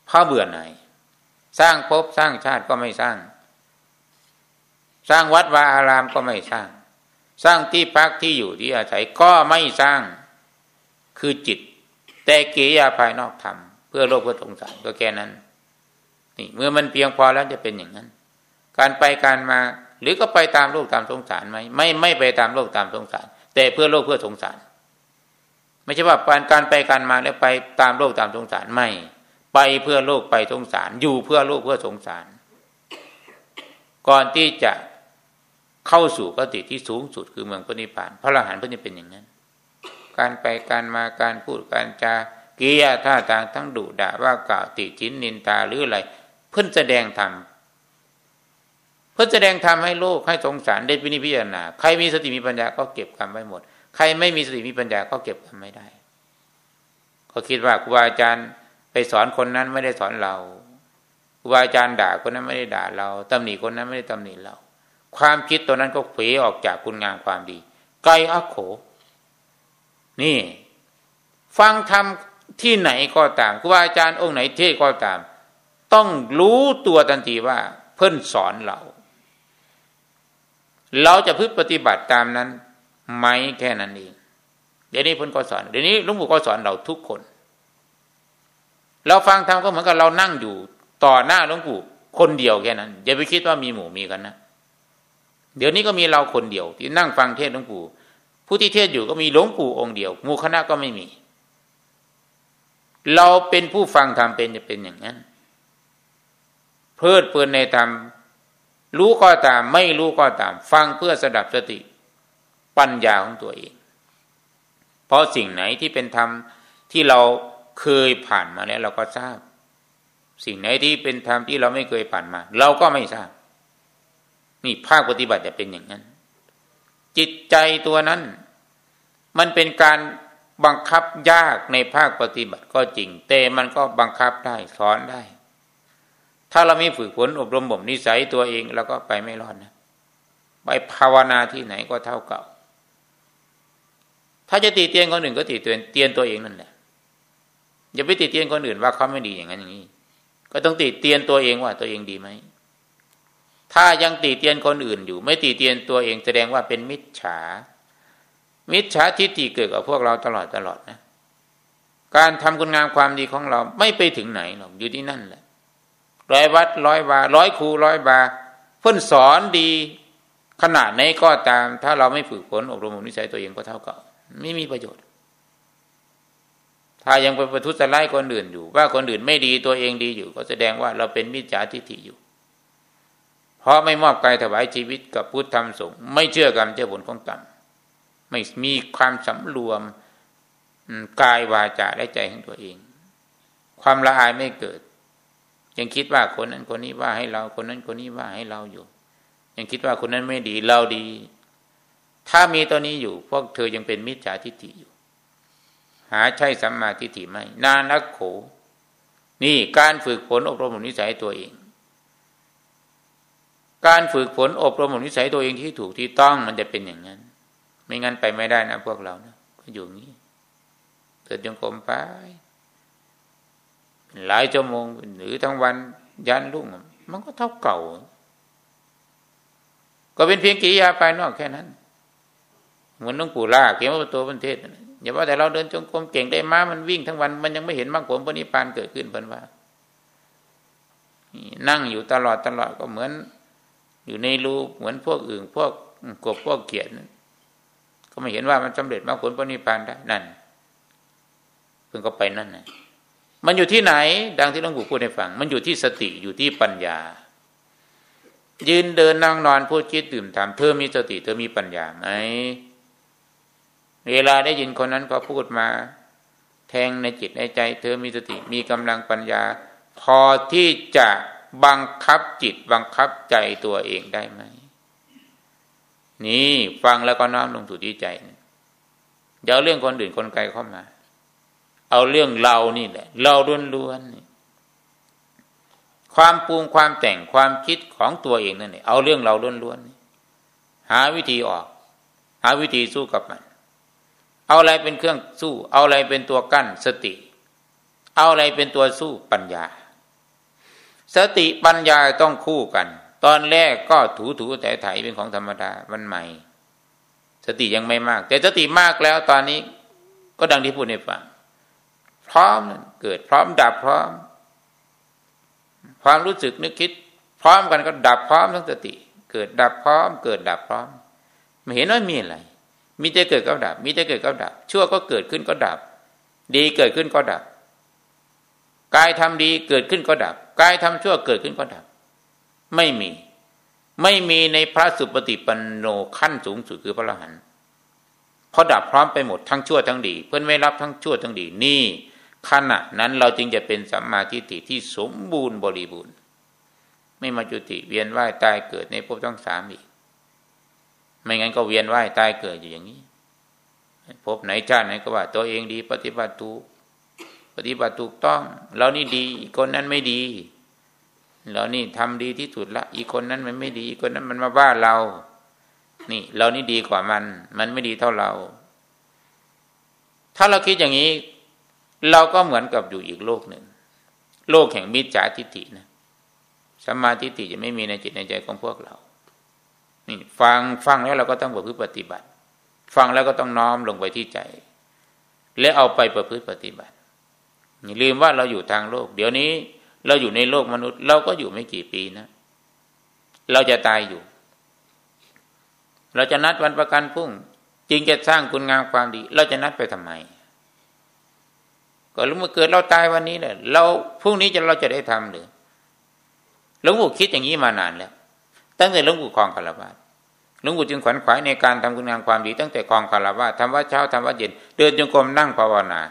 เพราะเบื่อหน่ายสร้างภพสร้างชาติก็ไม่สร้าง สร้างวัดวาอารามก็ไม่สร้าง สร้างที่พักที่อยู่ที่อาศัยก็ไม่สร้างคือจิต แต่กิริยาภายนอกทำเพื่อโลกเพื่อสงสารก็แค่นั้น นี่เมื่อมันเพียงพอแล้วจะเป็นอย่างนั้น การไปการมาหรือก็ไปตามโลกตามสงสารไหมไม่ไม่ไปตามโลกตามสงสาร แต่เพื่อโลกเพื่อสงสาร ไม่ใช่ว่าการไปการมาแล้วไปตามโลกตามสงสารไม่ไปเพื่อโลกไปสงสาร อยู่เพื่อโลกเพื่อสงสาร ก่อนที่จะ เข้าสู่กติที่สูงสุดคือเมืองพระนิพพาน พระอรหันต์พระนิพพานเป็นอย่างนั้น การไปการมาการพูดการจากิริยาท่าทางทั้งดุด่าว่ากล่าวติจินนินทาหรืออะไร เพื่อแสดงธรรมเพื่อแสดงธรรมให้โลกให้สงสารได้พินิพิจารณาใครมีสติมีปัญญาก็เก็บกรรมไว้หมด ใครไม่มีสติมีปัญญาก็เก็บกรรมไม่ได้ก็คิดว่าครูบาอาจารย์ไปสอนคนนั้นไม่ได้สอนเราครูบาอาจารย์ด่าคนนั้นไม่ได้ด่าเราตำหนิคนนั้นไม่ได้ตำหนิเรา ความคิดตัวนั้นก็เผยออกจากคุณงามความดี ไกลอักโข นี่ ฟังธรรมที่ไหนก็ตามครูบาอาจารย์องค์ไหนเทศก็ตาม ต้องรู้ตัวทันทีว่า เพิ่นสอนเรา เราจะพึ่งปฏิบัติตามนั้นไหมแค่นั้นเองเดี๋ยวนี้เพิ่นก็สอนเดี๋ยวนี้ลุงปู่ก็สอนเราทุกคน เราฟังธรรมก็เหมือนกับเรานั่งอยู่ ต่อหน้าหลวงปู่คนเดียวแค่นั้นอย่าไปคิดว่ามีหมู่มีกันนะ เดี๋ยวนี้ก็มีเราคนเดียว ที่นั่งฟังเทศหลวงปู่ ผู้ที่เทศอยู่ก็มีหลวงปู่องค์เดียวมูคณะก็ไม่มี เราเป็นผู้ฟังธรรมเป็นจะเป็นอย่างนั้น เพิดเพลินในธรรมรู้ก็ตาม ไม่รู้ก็ตาม ฟังเพื่อสดับสติ ปัญญาของตัวเอง เพราะสิ่งไหนที่เป็นธรรมที่เราเคยผ่านมาแล้วเราก็ทราบ สิ่งไหนที่เป็นธรรมที่เราไม่เคยผ่านมา เราก็ไม่ทราบ นี่ภาคปฏิบัติจะเป็นอย่างนั้น จิตใจตัวนั้น มันเป็นการบังคับยากในภาคปฏิบัติก็จริง แต่มันก็บังคับได้สอนได้ ถ้าเราไม่ฝึกฝนอบรมบ่มนิสัยตัวเองเราก็ไปไม่รอดนะไปภาวนาที่ไหนก็เท่าเก่า ถ้าจะตีเตียนคนอื่นก็ตีเตียนเตียนตัวเองนั่นแหละอย่าไปตีเตียนคนอื่นว่าเขาไม่ดีอย่างนั้นอย่างนี้ ก็ต้องติเตียนตัวเองว่าตัวเองดีไหม ถ้ายังติเตียนคนอื่นอยู่ ไม่ติเตียนตัวเองแสดงว่าเป็นมิจฉา มิจฉาทิฏฐิเกิดกับพวกเราตลอดตลอดนะ การทำคุณงามความดีของเราไม่ไปถึงไหนหรอกอยู่ที่นั่นแหละร้อยวัดร้อยบาร้อยครูร้อยบาเพื่อนสอนดีขนาดไหนก็ตาม ถ้าเราไม่ฝึกฝนอบรมนิสัยตัวเองก็เท่ากับไม่มีประโยชน์ ถ้ายังไปประทุษร้ายคนอื่นอยู่ ว่าคนอื่นไม่ดีตัวเองดีอยู่ ก็แสดงว่าเราเป็นมิจฉาทิฏฐิอยู่ เพราะไม่มอบกายถวายชีวิตกับพุทธธรรมสงฆ์ไม่เชื่อกรรมเชื่อผลของกรรมไม่มีความสำรวมกายวาจาและใจของตัวเอง ความละอายไม่เกิด ยังคิดว่าคนนั้นคนนี้ว่าให้เราคนนั้นคนนี้ว่าให้เราอยู่ ยังคิดว่าคนนั้นไม่ดีเราดี ถ้ามีตัวนี้อยู่ พวกเธอยังเป็นมิจฉาทิฏฐิอยู่ หาใช่สัมมาทิฏฐิไหมนานักโข นี่การฝึกฝนอบรมนิสัยตัวเอง การฝึกฝนอบรมนิสัยตัวเองที่ถูกที่ต้องมันจะเป็นอย่างนั้น ไม่งั้นไปไม่ได้นะพวกเรานะก็อยู่งี้เกิดจงกรมไป หลายชั่วโมงหรือทั้งวันยันลุ่งมันก็เท่าเก่า ก็เป็นเพียงกิริยาภายนอกแค่นั้นเหมือนน้องปู่ล่าเกี่ยวกับตัวประเทศอย่าว่าแต่เราเดินจงกรมเก่งได้ม้ามันวิ่งทั้งวัน มันยังไม่เห็นมรรคผลปณิพานเกิดขึ้นเพิ่นว่านั่งอยู่ตลอดตลอดก็เหมือน อยู่ในรูเหมือนพวกอื่นพวกกบพวกเกียรติก็ไม่เห็นว่ามันสำเร็จมรรคผลปณิพานได้นั่นเพิ่งก็ไปนั่นนะมันอยู่ที่ไหน ดังที่หลวงปู่พูดให้ฟัง มันอยู่ที่สติอยู่ที่ปัญญา ยืนเดินนั่งนอนพูดคิดดื่มถามเธอมีสติ เธอมีปัญญาไหมเวลาได้ยินคนนั้นเขาพูดมา แทงในจิตในใจ เธอมีสติมีกำลังปัญญา พอที่จะ บังคับจิตบังคับใจตัวเองได้ไหม นี่ฟังแล้วก็น้อมลงสู่ที่ใจอย่าเรื่องคนอื่นคนไกลเข้ามา เอาเรื่องเรานี่แหละ เราล้วนๆความปรุงความแต่งความคิดของตัวเองนั่นเองเอาเรื่องเราล้วนๆหาวิธีออก หาวิธีสู้กับมัน เอาอะไรเป็นเครื่องสู้ เอาอะไรเป็นตัวกั้นสติ เอาอะไรเป็นตัวสู้ปัญญา สติปัญญาต้องคู่กัน ตอนแรกก็ถูถูแต่ไถเป็นของธรรมดามันใหม่ สติยังไม่มาก แต่สติมากแล้วตอนนี้ก็ดังที่พูดให้ฟังพร้อมเกิดพร้อมดับพร้อม ความรู้สึกนึกคิด พร้อมกันก็ดับพร้อมทั้งสติ เกิดดับพร้อม เกิดดับพร้อมไม่เห็นว่ามีอะไรมีแต่เกิดก็ดับ มีแต่เกิดก็ดับ ชั่วก็เกิดขึ้นก็ดับ ดีเกิดขึ้นก็ดับ กายทำดีเกิดขึ้นก็ดับกายทำชั่วเกิดขึ้นก็ดับ ไม่มี ไม่มีในพระสุปฏิปันโนขั้นสูงสุดคือพระอรหันต์พอดับพร้อมไปหมดทั้งชั่วทั้งดี เพื่อนไม่รับทั้งชั่วทั้งดีนี่ขณะนั้นเราจึงจะเป็นสัมมาทิฏฐิที่สมบูรณ์บริบูรณ์ ไม่มาจุติเวียนว่ายตายเกิดในภพทั้งสามอีก ไม่งั้นก็เวียนว่ายตายเกิดอยู่อย่างนี้พบไหนชาติไหนก็ว่า ตัวเองดีปฏิบัติถูก ปฏิบัติถูกต้อง เรานี่ดีคนนั้นไม่ดีเรานี่ทำดีที่สุดละ อีกคนนั้นมันไม่ดี อีกคนนั้นมันมาบ้าเรา นี่ เรานี่ดีกว่ามัน มันไม่ดีเท่าเรา ถ้าเราคิดอย่างนี้ เราก็เหมือนกับอยู่อีกโลกหนึ่ง โลกแห่งมิจฉาทิฏฐินะสมาธิฏฐิจะไม่มีในจิตในใจของพวกเรา นี่ ฟังฟังแล้วเราก็ต้องประพฤติปฏิบัติ ฟังแล้วก็ต้องน้อมลงไปที่ใจ และเอาไปประพฤติปฏิบัติ อย่าลืมว่าเราอยู่ทางโลก เดี๋ยวนี้เราอยู่ในโลกมนุษย์ เราก็อยู่ไม่กี่ปีนะเราจะตายอยู่ เราจะนัดวันประกันพรุ่งจริงจะสร้างคุณงามความดี เราจะนัดไปทำไมก็รู้เมื่อเกิดเราตายวันนี้เนี่ยเราพรุ่งนี้จะเราจะได้ทำหรือหลวงปู่คิดอย่างนี้มานานแล้ว ตั้งแต่หลวงปู่คลองคารวะหลวงปู่จึงขวัญขวายในการทำคุณงามความดี ตั้งแต่คลองคารวะทำวัดเช้าทำวัดเย็น เดินจงกรมนั่งภาวนา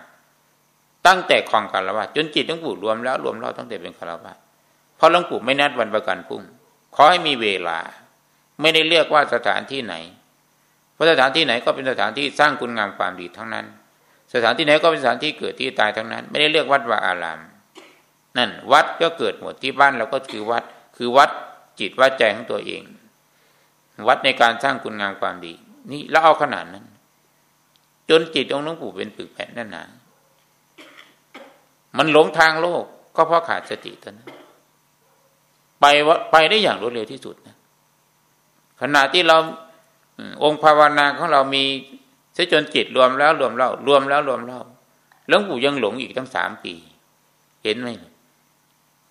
ตั้งแต่คลองคารวะจนจิตหลวงปู่รวมแล้วรวมเล่าตั้งแต่เป็นคารวะเพราะหลวงปู่ไม่นัดวันประกันพรุ่ง ขอให้มีเวลา ไม่ได้เลือกว่าสถานที่ไหน เพราะสถานที่ไหนก็เป็นสถานที่สร้างคุณงามความดีทั้งนั้น สถานที่ไหนก็เป็นสถานที่เกิดที่ตายทั้งนั้น ไม่ได้เลือกวัดว่าอาราม นั่น วัดก็เกิดหมดที่บ้านเราก็คือวัด คือวัดจิตวัดใจของตัวเอง วัดในการสร้างคุณงามความดี นี่เราเอาขนาดนั้น จนจิตองค์หลวงปู่เป็นปึกแผ่นนั่นหนา มันหลงทางโลก ก็เพราะขาดสติเท่านั้นไปไปได้อย่างรวดเร็วที่สุดนะขณะที่เราองค์ภาวนาของเรามีเสจนจิตรวมแล้วรวมเล่ารวมแล้วรวมเล่าหลวงปู่ยังหลงอีกตั้งสามปี เห็นไหม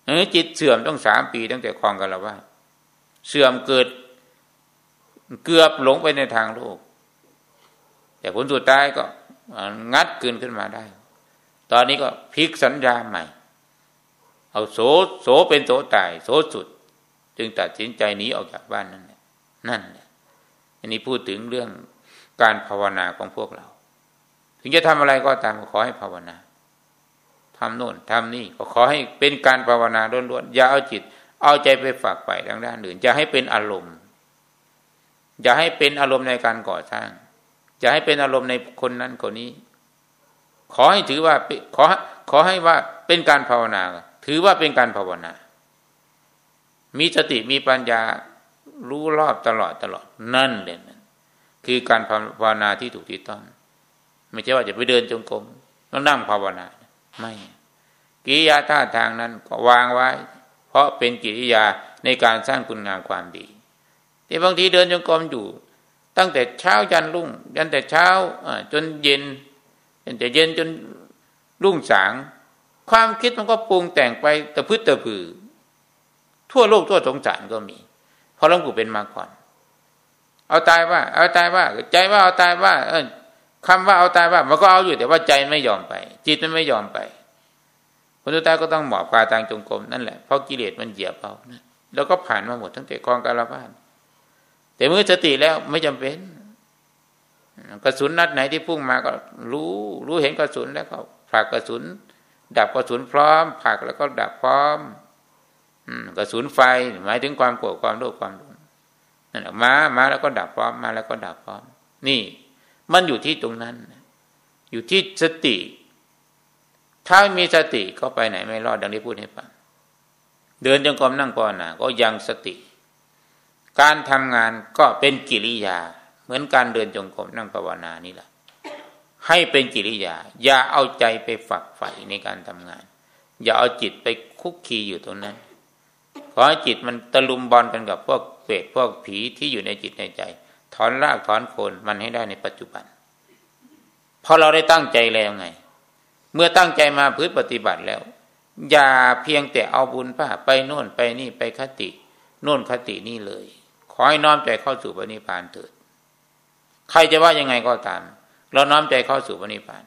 เออจิตเสื่อมต้องสามปีตั้งแต่คลองกันแล้วว่า เสื่อมเกิดเกือบหลงไปในทางโลก แต่ผลสุดท้ายก็งัดคืนขึ้นมาได้ ตอนนี้ก็พลิกสัญญาใหม่ เอาโสโสเป็นโสตาย โสสุด จึงตัดสินใจหนีออกจากบ้านนั่นแหละนั่นแหละอันนี้พูดถึงเรื่องการภาวนาของพวกเรา ถึงจะทำอะไรก็ตามขอให้ภาวนาทำโน่นทำนี่ก็ขอให้เป็นการภาวนาล้วนๆอย่าเอาจิต เอาใจไปฝากไปทางด้านอื่นจะให้เป็นอารมณ์อย่าให้เป็นอารมณ์ในการก่อสร้างจะให้เป็นอารมณ์ในคนนั้นคนนี้ ขอให้ถือว่าขอขอให้ว่าเป็นการภาวนา ถือว่าเป็นการภาวนา มีสติมีปัญญารู้รอบตลอดตลอด นั่นเลยนะคือการภาวนาที่ถูกที่ต้อง ไม่ใช่ว่าจะไปเดินจงกรมแล้วนั่งภาวนา ไม่กิริยาท่าทางนั้นก็วางไว้ เพราะเป็นกิริยาในการสร้างคุณงามความดี แต่บางทีเดินจงกรมอยู่ ตั้งแต่เช้ายันรุ่ง ยันแต่เช้าจนเย็น แต่เย็นจนรุ่งสาง ความคิดมันก็ปรุงแต่งไปแต่พืชแต่ผือ ทั่วโลกทั่วสงสารก็มี เพราะหลวงปู่เป็นมาก่อน เอาตายว่า เอาตายว่า ใจว่าเอาตายว่า เออคำว่าเอาตายว่า มันก็เอาอยู่แต่ว่าใจไม่ยอมไป จิตมันไม่ยอมไปคนตุตายก็ต้องหมอบกาทางจงกรมนั่นแหละเพราะกิเลสมันเหยียบเอาแล้วก็ผ่านมาหมดทั้งแต่คลองกาลพาน แต่เมื่อสติแล้วไม่จำเป็น กระสุนนัดไหนที่พุ่งมาก็รู้ รู้เห็นกระสุนแล้วก็ผลักกระสุน ดับกระสุนพร้อมผลักแล้วก็ดับพร้อมกระสุนไฟหมายถึงความโกรธความโลภความหลงนั่นแหละมามาแล้วก็ดับพร้อมมาแล้วก็ดับพร้อม นี่ มันอยู่ที่ตรงนั้น อยู่ที่สติ ถ้ามีสติก็ไปไหนไม่รอดดังที่พูดให้ฟังเดินจงกรมนั่งภาวนาก็ยังสติ การทำงานก็เป็นกิริยา เหมือนการเดินจงกรมนั่งภาวนานี่แหละให้เป็นกิริยา อย่าเอาใจไปฝักใฝ่ในการทำงาน อย่าเอาจิตไปคุกคีอยู่ตรงนั้นขอให้จิตมันตะลุมบอลกันกับพวกเปรตพวกผีที่อยู่ในจิตในใจ ถอนรากถอนโคนมันให้ได้ในปัจจุบันพอเราได้ตั้งใจแล้วไง เมื่อตั้งใจมาพื้นปฏิบัติแล้ว อย่าเพียงแต่เอาบุญป้าไปโน่นไปนี่ไปคติ โน่นคตินี่เลย ขอให้น้อมใจเข้าสู่ปณิพานเถิด ใครจะว่ายังไงก็ตาม เราน้อมใจเข้าสู่พระนิพพาน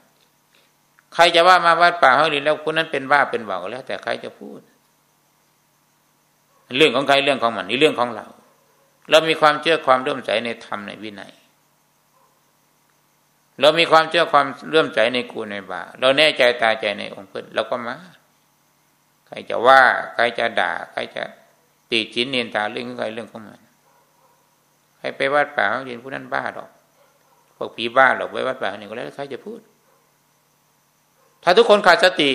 ใครจะว่ามาวัดป่าห้องลินแล้วคนนั้นเป็นบ้าเป็นบ่าก็แล้ว แต่ใครจะพูด เรื่องของใครเรื่องของมันนี่เรื่องของเรา เรามีความเชื่อความเลื่อมใสในธรรมในวินัยเรามีความเชื่อความเลื่อมใสในกูในบาเราแน่ใจตาใจในองค์พุทธเราก็มาใครจะว่าใครจะด่า ใครจะตีจินเนียนตาเรื่องของใครเรื่องของมันใครไปวัดป่าห้องลินผู้นั้นบ้าหรอก พวกผีบ้าหรอกไว้วัดป่าหนึ่งก็แล้วใครจะพูด ถ้าทุกคนขาดสติ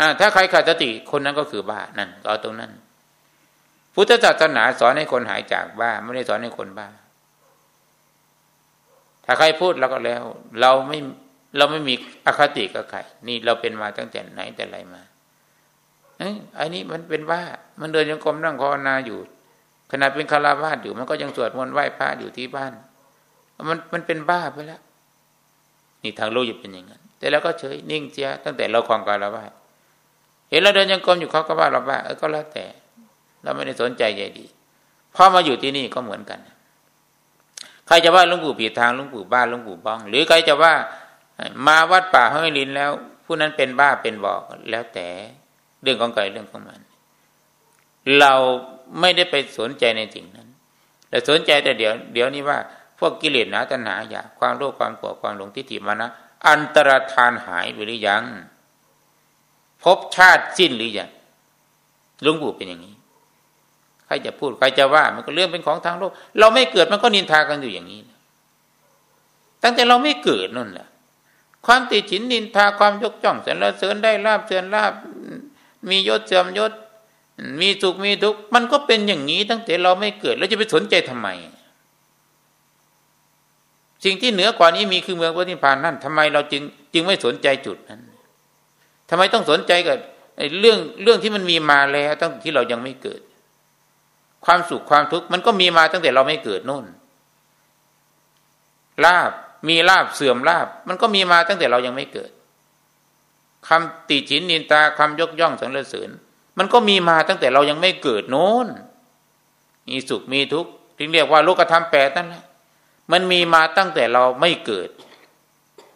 อ่าถ้าใครขาดสติคนนั้นก็คือบ้านั่นเอาตรงนั้น พุทธศาสนาสอนให้คนหายจากบ้า ไม่ได้สอนให้คนบ้า ถ้าใครพูดเราก็แล้ว เราไม่เราไม่มีอคติกับใครนี่เราเป็นมาตั้งแต่ไหนแต่ไรมาไอ้ไอ้นี่มันเป็นบ้า มันเดินยังกรมนั่งภาวนาอยู่ขณะเป็นคาราวาสอยู่ มันก็ยังสวดมนต์ไหว้พระอยู่ที่บ้าน มันมันเป็นบ้าไปแล้ว นี่ทางโลกจะเป็นอย่างนั้น แต่เราก็เฉยนิ่งเสียตั้งแต่เราคลองคายเราวาเห็นเราเดินยังกรมอยู่เขาก็ว่าเราบ้าเออก็แล้วแต่ เราไม่ได้สนใจใหญ่ดีพอมาอยู่ที่นี่ก็เหมือนกัน ใครจะว่าลุงปู่ผีทางลุงปู่บ้าลุงปู่บ้อง หรือใครจะว่ามาวัดป่าห้อยลินแล้ว ผู้นั้นเป็นบ้าเป็นบอกแล้วแต่เรื่องของใครเรื่องของมัน เราไม่ได้ไปสนใจในสิ่งนั้น แต่สนใจแต่เดี๋ยว เดี๋ยวนี้ว่า พวกกิเลสหนาตัณหาอยากความโลภความโกรธความหลงทิฏฐิมานะอันตรธานหายไปหรือยังพบชาติสิ้นหรือยังลุงปู่เป็นอย่างนี้ใครจะพูดใครจะว่า มันก็เรื่องเป็นของทางโลก เราไม่เกิดมันก็นินทากันอยู่อย่างนี้ตั้งแต่เราไม่เกิดนั่นแหละความติฉินนินทาความยกจ่องสรรเสริญได้ลาบเสื่อมลาบมียศเสื่อมยศ มีสุขมีทุกข์มันก็เป็นอย่างนี้ตั้งแต่เราไม่เกิด แล้วจะไปสนใจทำไม สิ่งที่เหนือกว่านี้มีคือเมืองพระนิพพานนั่นทำไมเราจึงจึงไม่สนใจจุดนั้นทำไมต้องสนใจกับเรื่องเรื่องที่มันมีมาแล้วตั้งที่เรายังไม่เกิด ความสุขความทุกข์มันก็มีมาตั้งแต่เราไม่เกิดนู่นลาบมีลาบเสื่อมลาบ มันก็มีมาตั้งแต่เรายังไม่เกิดคำติฉินนินตาคำยกย่องสรรเสริญ มันก็มีมาตั้งแต่เรายังไม่เกิดโน้นมีสุขมีทุกข์ถึงเรียกว่าโลกธรรมแปดนั่นแหละ มันมีมาตั้งแต่เราไม่เกิด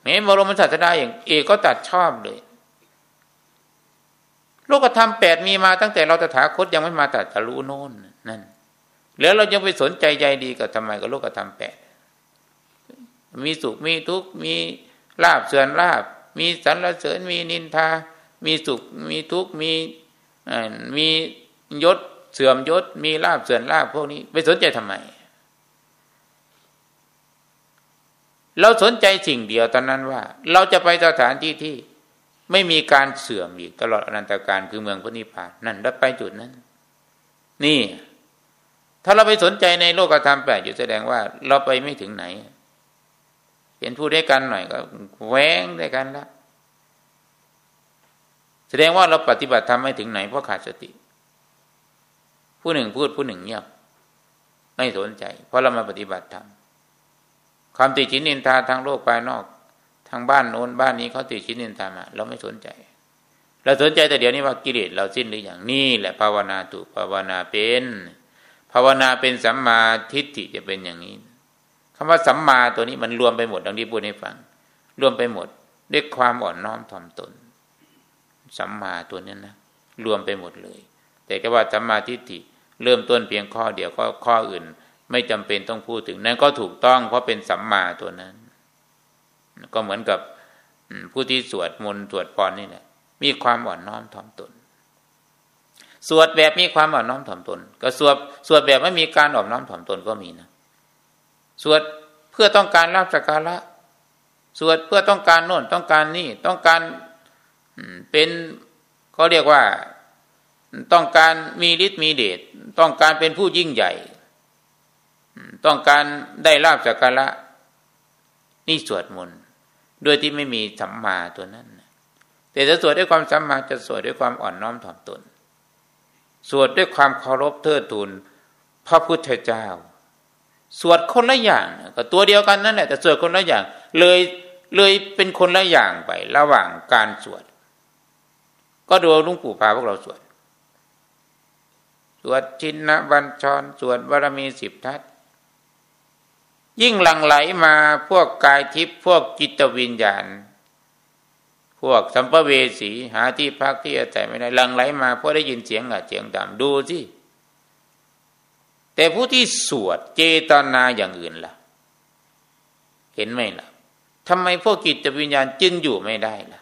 แม้บรมศาสดาอย่างเอกก็ตัดชอบเลย โลกธรรมแปดมีมาตั้งแต่เราตถาคตยังไม่มาตัดตะลุโน้นนั่น แล้วเรายังไปสนใจใจดีกับทำไมกับโลกธรรมแปดมีสุขมีทุกข์มีลาบเสื่อมลาบ มีสรรเสริญมีนินทา มีสุขมีทุกข์มีมียศเสื่อมยศ มีลาบเสื่อมลาบพวกนี้ ไปสนใจทำไม เราสนใจสิ่งเดียวตอนนั้นว่า เราจะไปสถานที่ที่ไม่มีการเสื่อมอีกตลอดอนันตการคือเมืองพระนิพพานนั่นเราไปจุดนั้น นี่ ถ้าเราไปสนใจในโลกธรรมแปดอยู่แสดงว่า เราไปไม่ถึงไหนเห็นพูดได้กันหน่อยก็แหวงได้กันแล้วแสดงว่าเราปฏิบัติทำไม่ถึงไหนเพราะขาดสติ ผู้หนึ่งพูดผู้หนึ่งเงียบไม่สนใจ เพราะเรามาปฏิบัติธรรม ความติดชินนินทาทางโลกภายนอก ทางบ้านโน้นบ้านนี้เขาติดชินนินทามาเราไม่สนใจ เราสนใจแต่เดี๋ยวนี้ว่ากิเลสเราสิ้นหรืออย่างนี่แหละภาวนาตุภาวนาเป็น ภาวนาเป็นสัมมาทิฏฐิจะเป็นอย่างนี้คำว่าสัมมาตัวนี้มันรวมไปหมดดังที่พูดให้ฟัง รวมไปหมดด้วยความอ่อนน้อมถ่อมตน สัมมาตัวนี้นะรวมไปหมดเลย แต่แค่ว่าสัมมาทิฏฐิเริ่มต้นเพียงข้อเดียวข้อข้ออื่น ไม่จำเป็นต้องพูดถึง นั่นก็ถูกต้องเพราะเป็นสัมมาตัวนั้น ก็เหมือนกับผู้ที่สวดมนต์สวดพรนี่แหละมีความอ่อนน้อมถ่อมตน สวดแบบมีความอ่อนน้อมถ่อมตน ก็สวดสวดแบบไม่มีการอ่อนน้อมถ่อมตนก็มีนะสวดเพื่อต้องการรับสักการะสวดเพื่อต้องการโน่นต้องการนี่ต้องการเป็นเขาเรียกว่าต้องการมีฤทธิ์มีเดชต้องการเป็นผู้ยิ่งใหญ่ ต้องการได้ลาบจากกาละ นี่สวดมนต์ด้วยที่ไม่มีสัมมาตัวนั้น แต่จะสวดด้วยความสัมมาจะสวดด้วยความอ่อนน้อมถ่อมตน สวดด้วยความเคารพเทิดทูนพระพุทธเจ้า สวดคนละอย่างก็ตัวเดียวกันนั่นแหละแต่สวดคนละอย่าง เลยเลยเป็นคนละอย่างไประหว่างการสวด ก็ดูลุงปู่พาพวกเราสวดสวดชินนบัญชร สวดบารมีสิบทัศ ยิ่งหลั่งไหลมาพวกกายทิพย์พวกจิตวิญญาณ พวกสัมภเวสีหาที่พักที่อาศัยไม่ได้หลั่งไหลมาเพราะได้ยินเสียงอะเสียงดำดูสิแต่ผู้ที่สวดเจตนาอย่างอื่นล่ะ เห็นไหมล่ะทำไมพวกจิตวิญญาณจึงอยู่ไม่ได้ล่ะ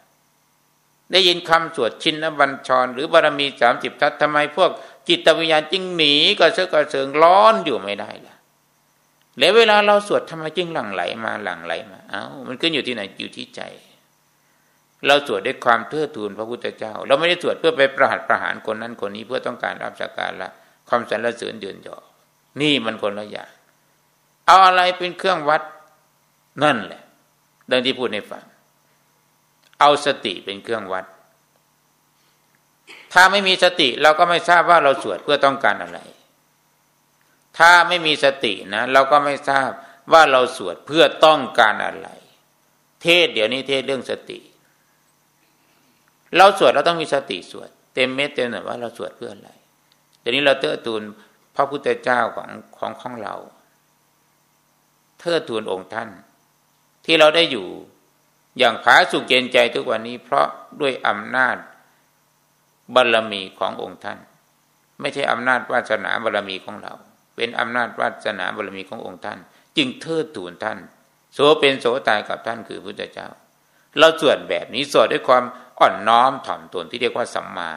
ได้ยินคำสวดชินบัญชร หรือบารมีสามสิบทัศทำไมพวกจิตวิญญาณจึงหนีก็เสือกระเสืองร้อนอยู่ไม่ได้ล่ะ แล้วเวลาเราสวดทำไมจึงหลั่งไหลมาหลั่งไหลมาเอา้ามันขึ้นอยู่ที่ไหนอยู่ที่ใจ เราสวดด้วยความเทือทูนพระพุทธเจ้า เราไม่ได้สวดเพื่อไปประหัตประหารคนนั้นคนนี้เพื่อต้องการรับสักการะความสรรเสริญเดือนยอนี่มันคนละอย่างเอาอะไรเป็นเครื่องวัดนั่นแหละดังที่พูดในฝังเอาสติเป็นเครื่องวัด ถ้าไม่มีสติเราก็ไม่ทราบว่าเราสวดเพื่อต้องการอะไร ถ้าไม่มีสตินะ เราก็ไม่ทราบว่าเราสวดเพื่อต้องการอะไร เทศเดี๋ยวนี้เทศเรื่องสติ เราสวดเราต้องมีสติสวด เต็มเม็ดเต็มหน่อยว่าเราสวดเพื่ออะไรเดี๋ยวนี้เราเตื้อตูนพระพุทธเจ้าของของของเรา เทิดทูนองค์ท่าน ที่เราได้อยู่อย่างผาสุกเย็นใจทุกวันนี้ เพราะด้วยอำนาจบารรมีขององค์ท่าน ไม่ใช่อำนาจวาสนาบารรมีของเรา เป็นอำนาจวาสนาบารมีขององค์ท่าน จึงเทิดทูนท่าน โสเป็นโสตายกับท่านคือพุทธเจ้า เราสวดแบบนี้สวดด้วยความอ่อนน้อมถ่อมตนที่เรียกว่าสัมมา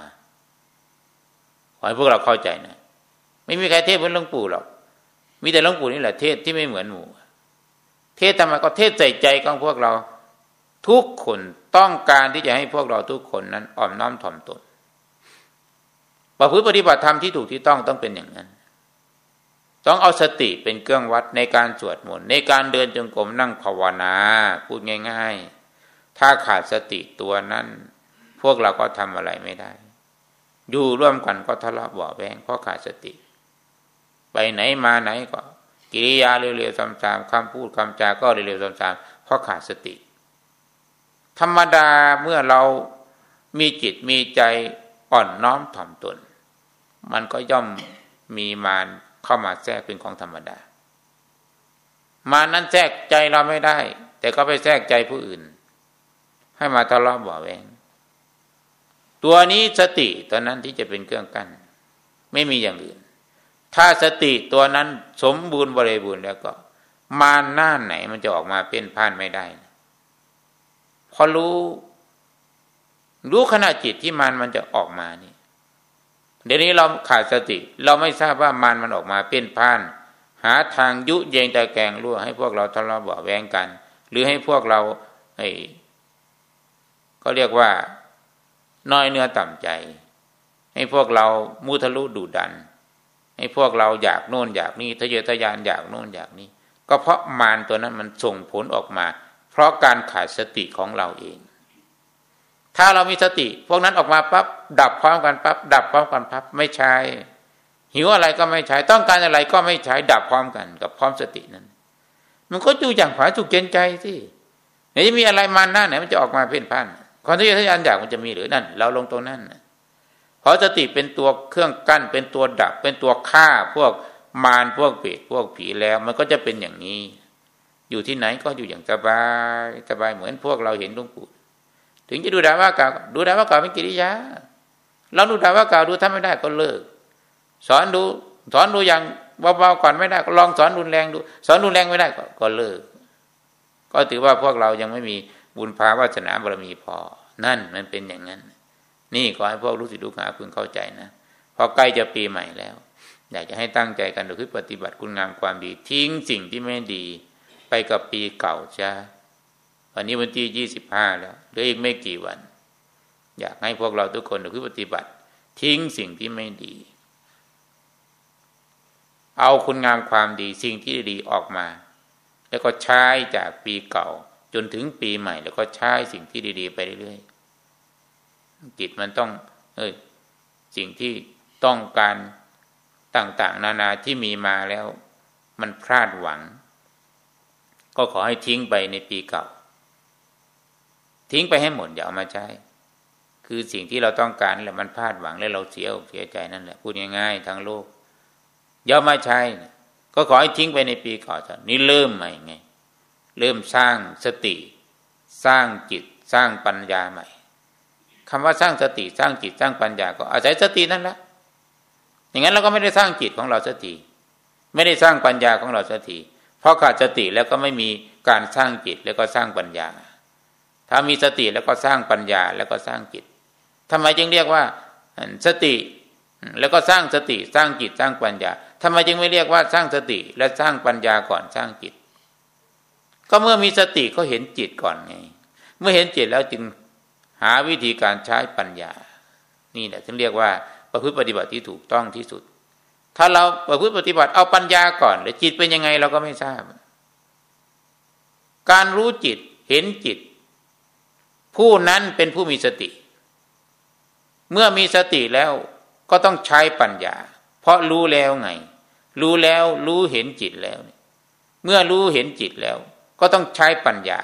ขอให้พวกเราเข้าใจนะไม่มีใครเทศเหมือนหลวงปู่หรอกมีแต่หลวงปู่นี่แหละเทศที่ไม่เหมือนหมู่ เทศทำไมก็เทศใส่ใจของพวกเรา ทุกคนต้องการที่จะให้พวกเราทุกคนนั้นอ่อนน้อมถ่อมตนประพฤติปฏิบัติธรรมที่ถูกที่ต้องต้องเป็นอย่างนั้น ต้องเอาสติเป็นเครื่องวัดในการสวดมนต์ในการเดินจงกรมนั่งภาวนา พูดง่าย ๆ ถ้าขาดสติตัวนั้น พวกเราก็ทำอะไรไม่ได้ อยู่ร่วมกันก็ทะเลาะเบาแวงเพราะขาดสติ ไปไหนมาไหนก็ กิริยาเร็วๆซ้ำๆคำพูดคำจาก็เร็วๆซ้ำๆเพราะขาดสติ ธรรมดาเมื่อเรามีจิตมีใจอ่อนน้อมถ่อมตน มันก็ย่อมมีมาร เข้ามาแทรกเป็นของธรรมดา มานั้นแทรกใจเราไม่ได้ แต่ก็ไปแทรกใจผู้อื่น ให้มาทะเลาะบ่อแวงตัวนี้สติตอนนั้นที่จะเป็นเครื่องกัน้นไม่มีอย่างอื่น ถ้าสติตัวนั้นสมบูรณ์บริบูรณ์แล้วก็ มาหน้าไหนมันจะออกมาเป็นพ่านไม่ได้พอรู้ รู้ขณะจิตที่มารมันจะออกมานี่ เดี๋ยวนี้เราขาดสติ เราไม่ทราบว่ามารมันออกมาเป็นพ่าน หาทางยุเยงตะแกงรั่วให้พวกเราทะเลาะเบาแวงกัน หรือให้พวกเราไอ้ก็เรียกว่าน้อยเนื้อต่ำใจ ให้พวกเรามุทะลุดุดัน ให้พวกเราอยากโน่นอยากนี่ทะเยอทะยานอยากโน่นอยากนี้ก็เพราะมารตัวนั้นมันส่งผลออกมา เพราะการขาดสติของเราเอง ถ้าเรามีสติ พวกนั้นออกมาปั๊บดับพร้อมกันปั๊บดับพร้อมกันปั๊บไม่ใช่หิวอะไรก็ไม่ใช้ต้องการอะไรก็ไม่ใช้ดับพร้อมกันกับพร้อมสตินั้น มันก็อยู่อย่างผาจุกเกณฑ์ใจที่ไหนจะมีอะไรมาหน้าไหนมันจะออกมาเพ่นพ่านความทะเยอทะยานอยากมันจะมีหรือนั่น เราลงตรงนั้นเพราะสติเป็นตัวเครื่องกั้น เป็นตัวดับ เป็นตัวฆ่าพวกมารพวกเปรตพวกผีแล้ว มันก็จะเป็นอย่างนี้ อยู่ที่ไหนก็อยู่อย่างสบายสบายเหมือนพวกเราเห็นหลวงปู่ ถึงจะดูดาว่ากาดูดาว่ากาเป็นกิริยาเราดูดาว่ากาดูถ้าไม่ได้ก็เลิก สอนดู สอนดูอย่างเบาๆก่อนไม่ได้ก็ลองสอนรุนแรงดู สอนรุนแรงไม่ได้ก็เลิก ก็ถือว่าพวกเรายังไม่มีบุญภาวาสนาบารมีพอ นั่นมันเป็นอย่างนั้น นี่ขอให้พวกลูกศิลูกหาพึงเข้าใจนะพอใกล้จะปีใหม่แล้ว อยากจะให้ตั้งใจกันโดยปฏิบัติคุณงามความดี ทิ้งสิ่งที่ไม่ดี ไปกับปีเก่าจ้า วันนี้วันที่ยี่สิบห้าแล้วเหลืออีกไม่กี่วัน อยากให้พวกเราทุกคนโดยปฏิบัติ ทิ้งสิ่งที่ไม่ดี เอาคุณงามความดีสิ่งที่ดีออกมา แล้วก็ใช้จากปีเก่า จนถึงปีใหม่ แล้วก็ใช้สิ่งที่ดี ๆ ไปเรื่อยๆจิตมันต้อง เออสิ่งที่ต้องการต่างๆ นานาที่มีมาแล้ว มันพลาดหวัง ก็ขอให้ทิ้งไปในปีเก่า ทิ้งไปให้หมดอย่าเอามาใช้ คือสิ่งที่เราต้องการแหละมันพลาดหวังแล้วเราเสียอกเสียใจนั่นแหละพูดง่ายๆทั้งโลกอย่ามาใช้ก็ขอให้ทิ้งไปในปีก่านี่เริ่มใหม่ไง เริ่มสร้างสติ สร้างจิตสร้างปัญญาใหม่คำว่าสร้างสติสร้างจิตสร้างปัญญาก็อาศัยสตินั่นแหละอย่างนั้นเราก็ไม่ได้สร้างจิตของเราสติไม่ได้สร้างปัญญาของเราสติเพราะขาดสติแล้วก็ไม่มีการสร้างจิตแล้วก็สร้างปัญญา ถ้ามีสติแล้วก็สร้างปัญญาแล้วก็สร้างจิตทำไมจึงเรียกว่าสติ แล้วก็สร้างสติสร้างจิตสร้างปัญญาทำไมจึงไม่เรียกว่าสร้างสติและสร้างปัญญาก่อนสร้างจิต ก็เมื่อมีสติก็เห็นจิตก่อนไง เมื่อเห็นจิตแล้วจึงหาวิธีการใช้ปัญญา นี่แหละถึงเรียกว่าประพฤติปฏิบัติที่ถูกต้องที่สุด ถ้าเราประพฤติปฏิบัติเอาปัญญาก่อนแล้วจิตเป็นยังไงเราก็ไม่ทราบ การรู้จิตเห็นจิต ผู้นั้นเป็นผู้มีสติ เมื่อมีสติแล้วก็ต้องใช้ปัญญา เพราะรู้แล้วไง รู้แล้วรู้เห็นจิตแล้ว เมื่อรู้เห็นจิตแล้ว ก็ต้องใช้ปัญญา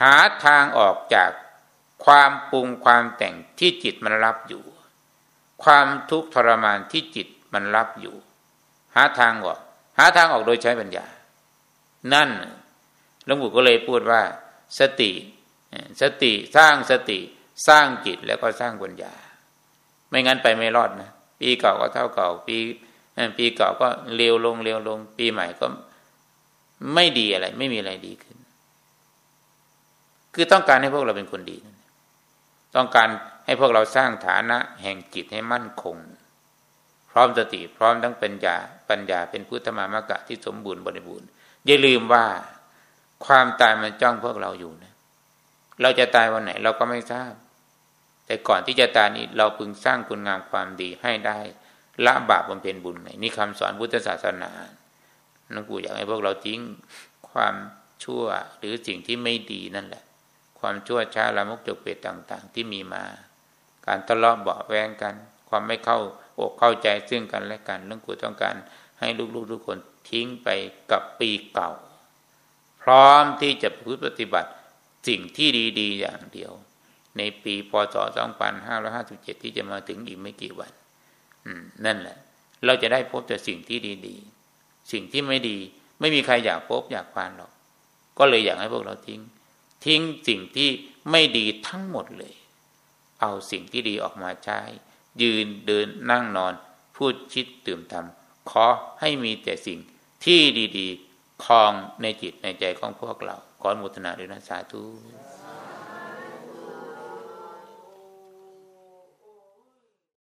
หาทางออกจากความปรุงความแต่งที่จิตมันรับอยู่ ความทุกข์ทรมานที่จิตมันรับอยู่ หาทางออก หาทางออกโดยใช้ปัญญา นั่นหลวงปู่ก็เลยพูดว่า สติ สติสร้างสติสร้างจิตแล้วก็สร้างปัญญา ไม่งั้นไปไม่รอดนะปีเก่าก็เท่าเก่า ปีปีเก่าก็เร็วลงเร็วลง ปีใหม่ก็ไม่ดีอะไร ไม่มีอะไรดีขึ้น คือต้องการให้พวกเราเป็นคนดี ต้องการให้พวกเราสร้างฐานะแห่งจิตให้มั่นคง พร้อมสติพร้อมทั้งปัญญา ปัญญาเป็นพุทธมามะกะที่สมบูรณ์บริบูรณ์อย่าลืมว่าความตายมันจ้องพวกเราอยู่นะ เราจะตายวันไหนเราก็ไม่ทราบ แต่ก่อนที่จะตายนี้เราพึงสร้างคุณงามความดีให้ได้ ละบาปบำเพ็ญบุญนี่คำสอนพุทธศาสนาหลวงปู่อยากให้พวกเราทิ้งความชั่วหรือสิ่งที่ไม่ดีนั่นแหละ ความชั่วช้าละมุกจกเปรตต่าง ๆ ที่มีมา การทะเลาะเบาแวงกัน ความไม่เข้าอกเข้าใจซึ่งกันและกันหลวงปู่ต้องการให้ลูกๆทุกคนทิ้งไปกับปีเก่า พร้อมที่จะพูดปฏิบัติ สิ่งที่ดีๆ อย่างเดียว ในปีพศ 2557 ที่จะมาถึงอีกไม่กี่วันนั่นแหละ เราจะได้พบแต่สิ่งที่ดีๆ สิ่งที่ไม่ดี ไม่มีใครอยากพบอยากผ่านหรอก ก็เลยอยากให้พวกเราทิ้ง ทิ้งสิ่งที่ไม่ดีทั้งหมดเลย เอาสิ่งที่ดีออกมาใช้ ยืนเดินนั่งนอน พูดคิดตื่มทำขอให้มีแต่สิ่งที่ดีๆคลองในจิตในใจของพวกเรา ขอมุทนาด้วยนะสาธุ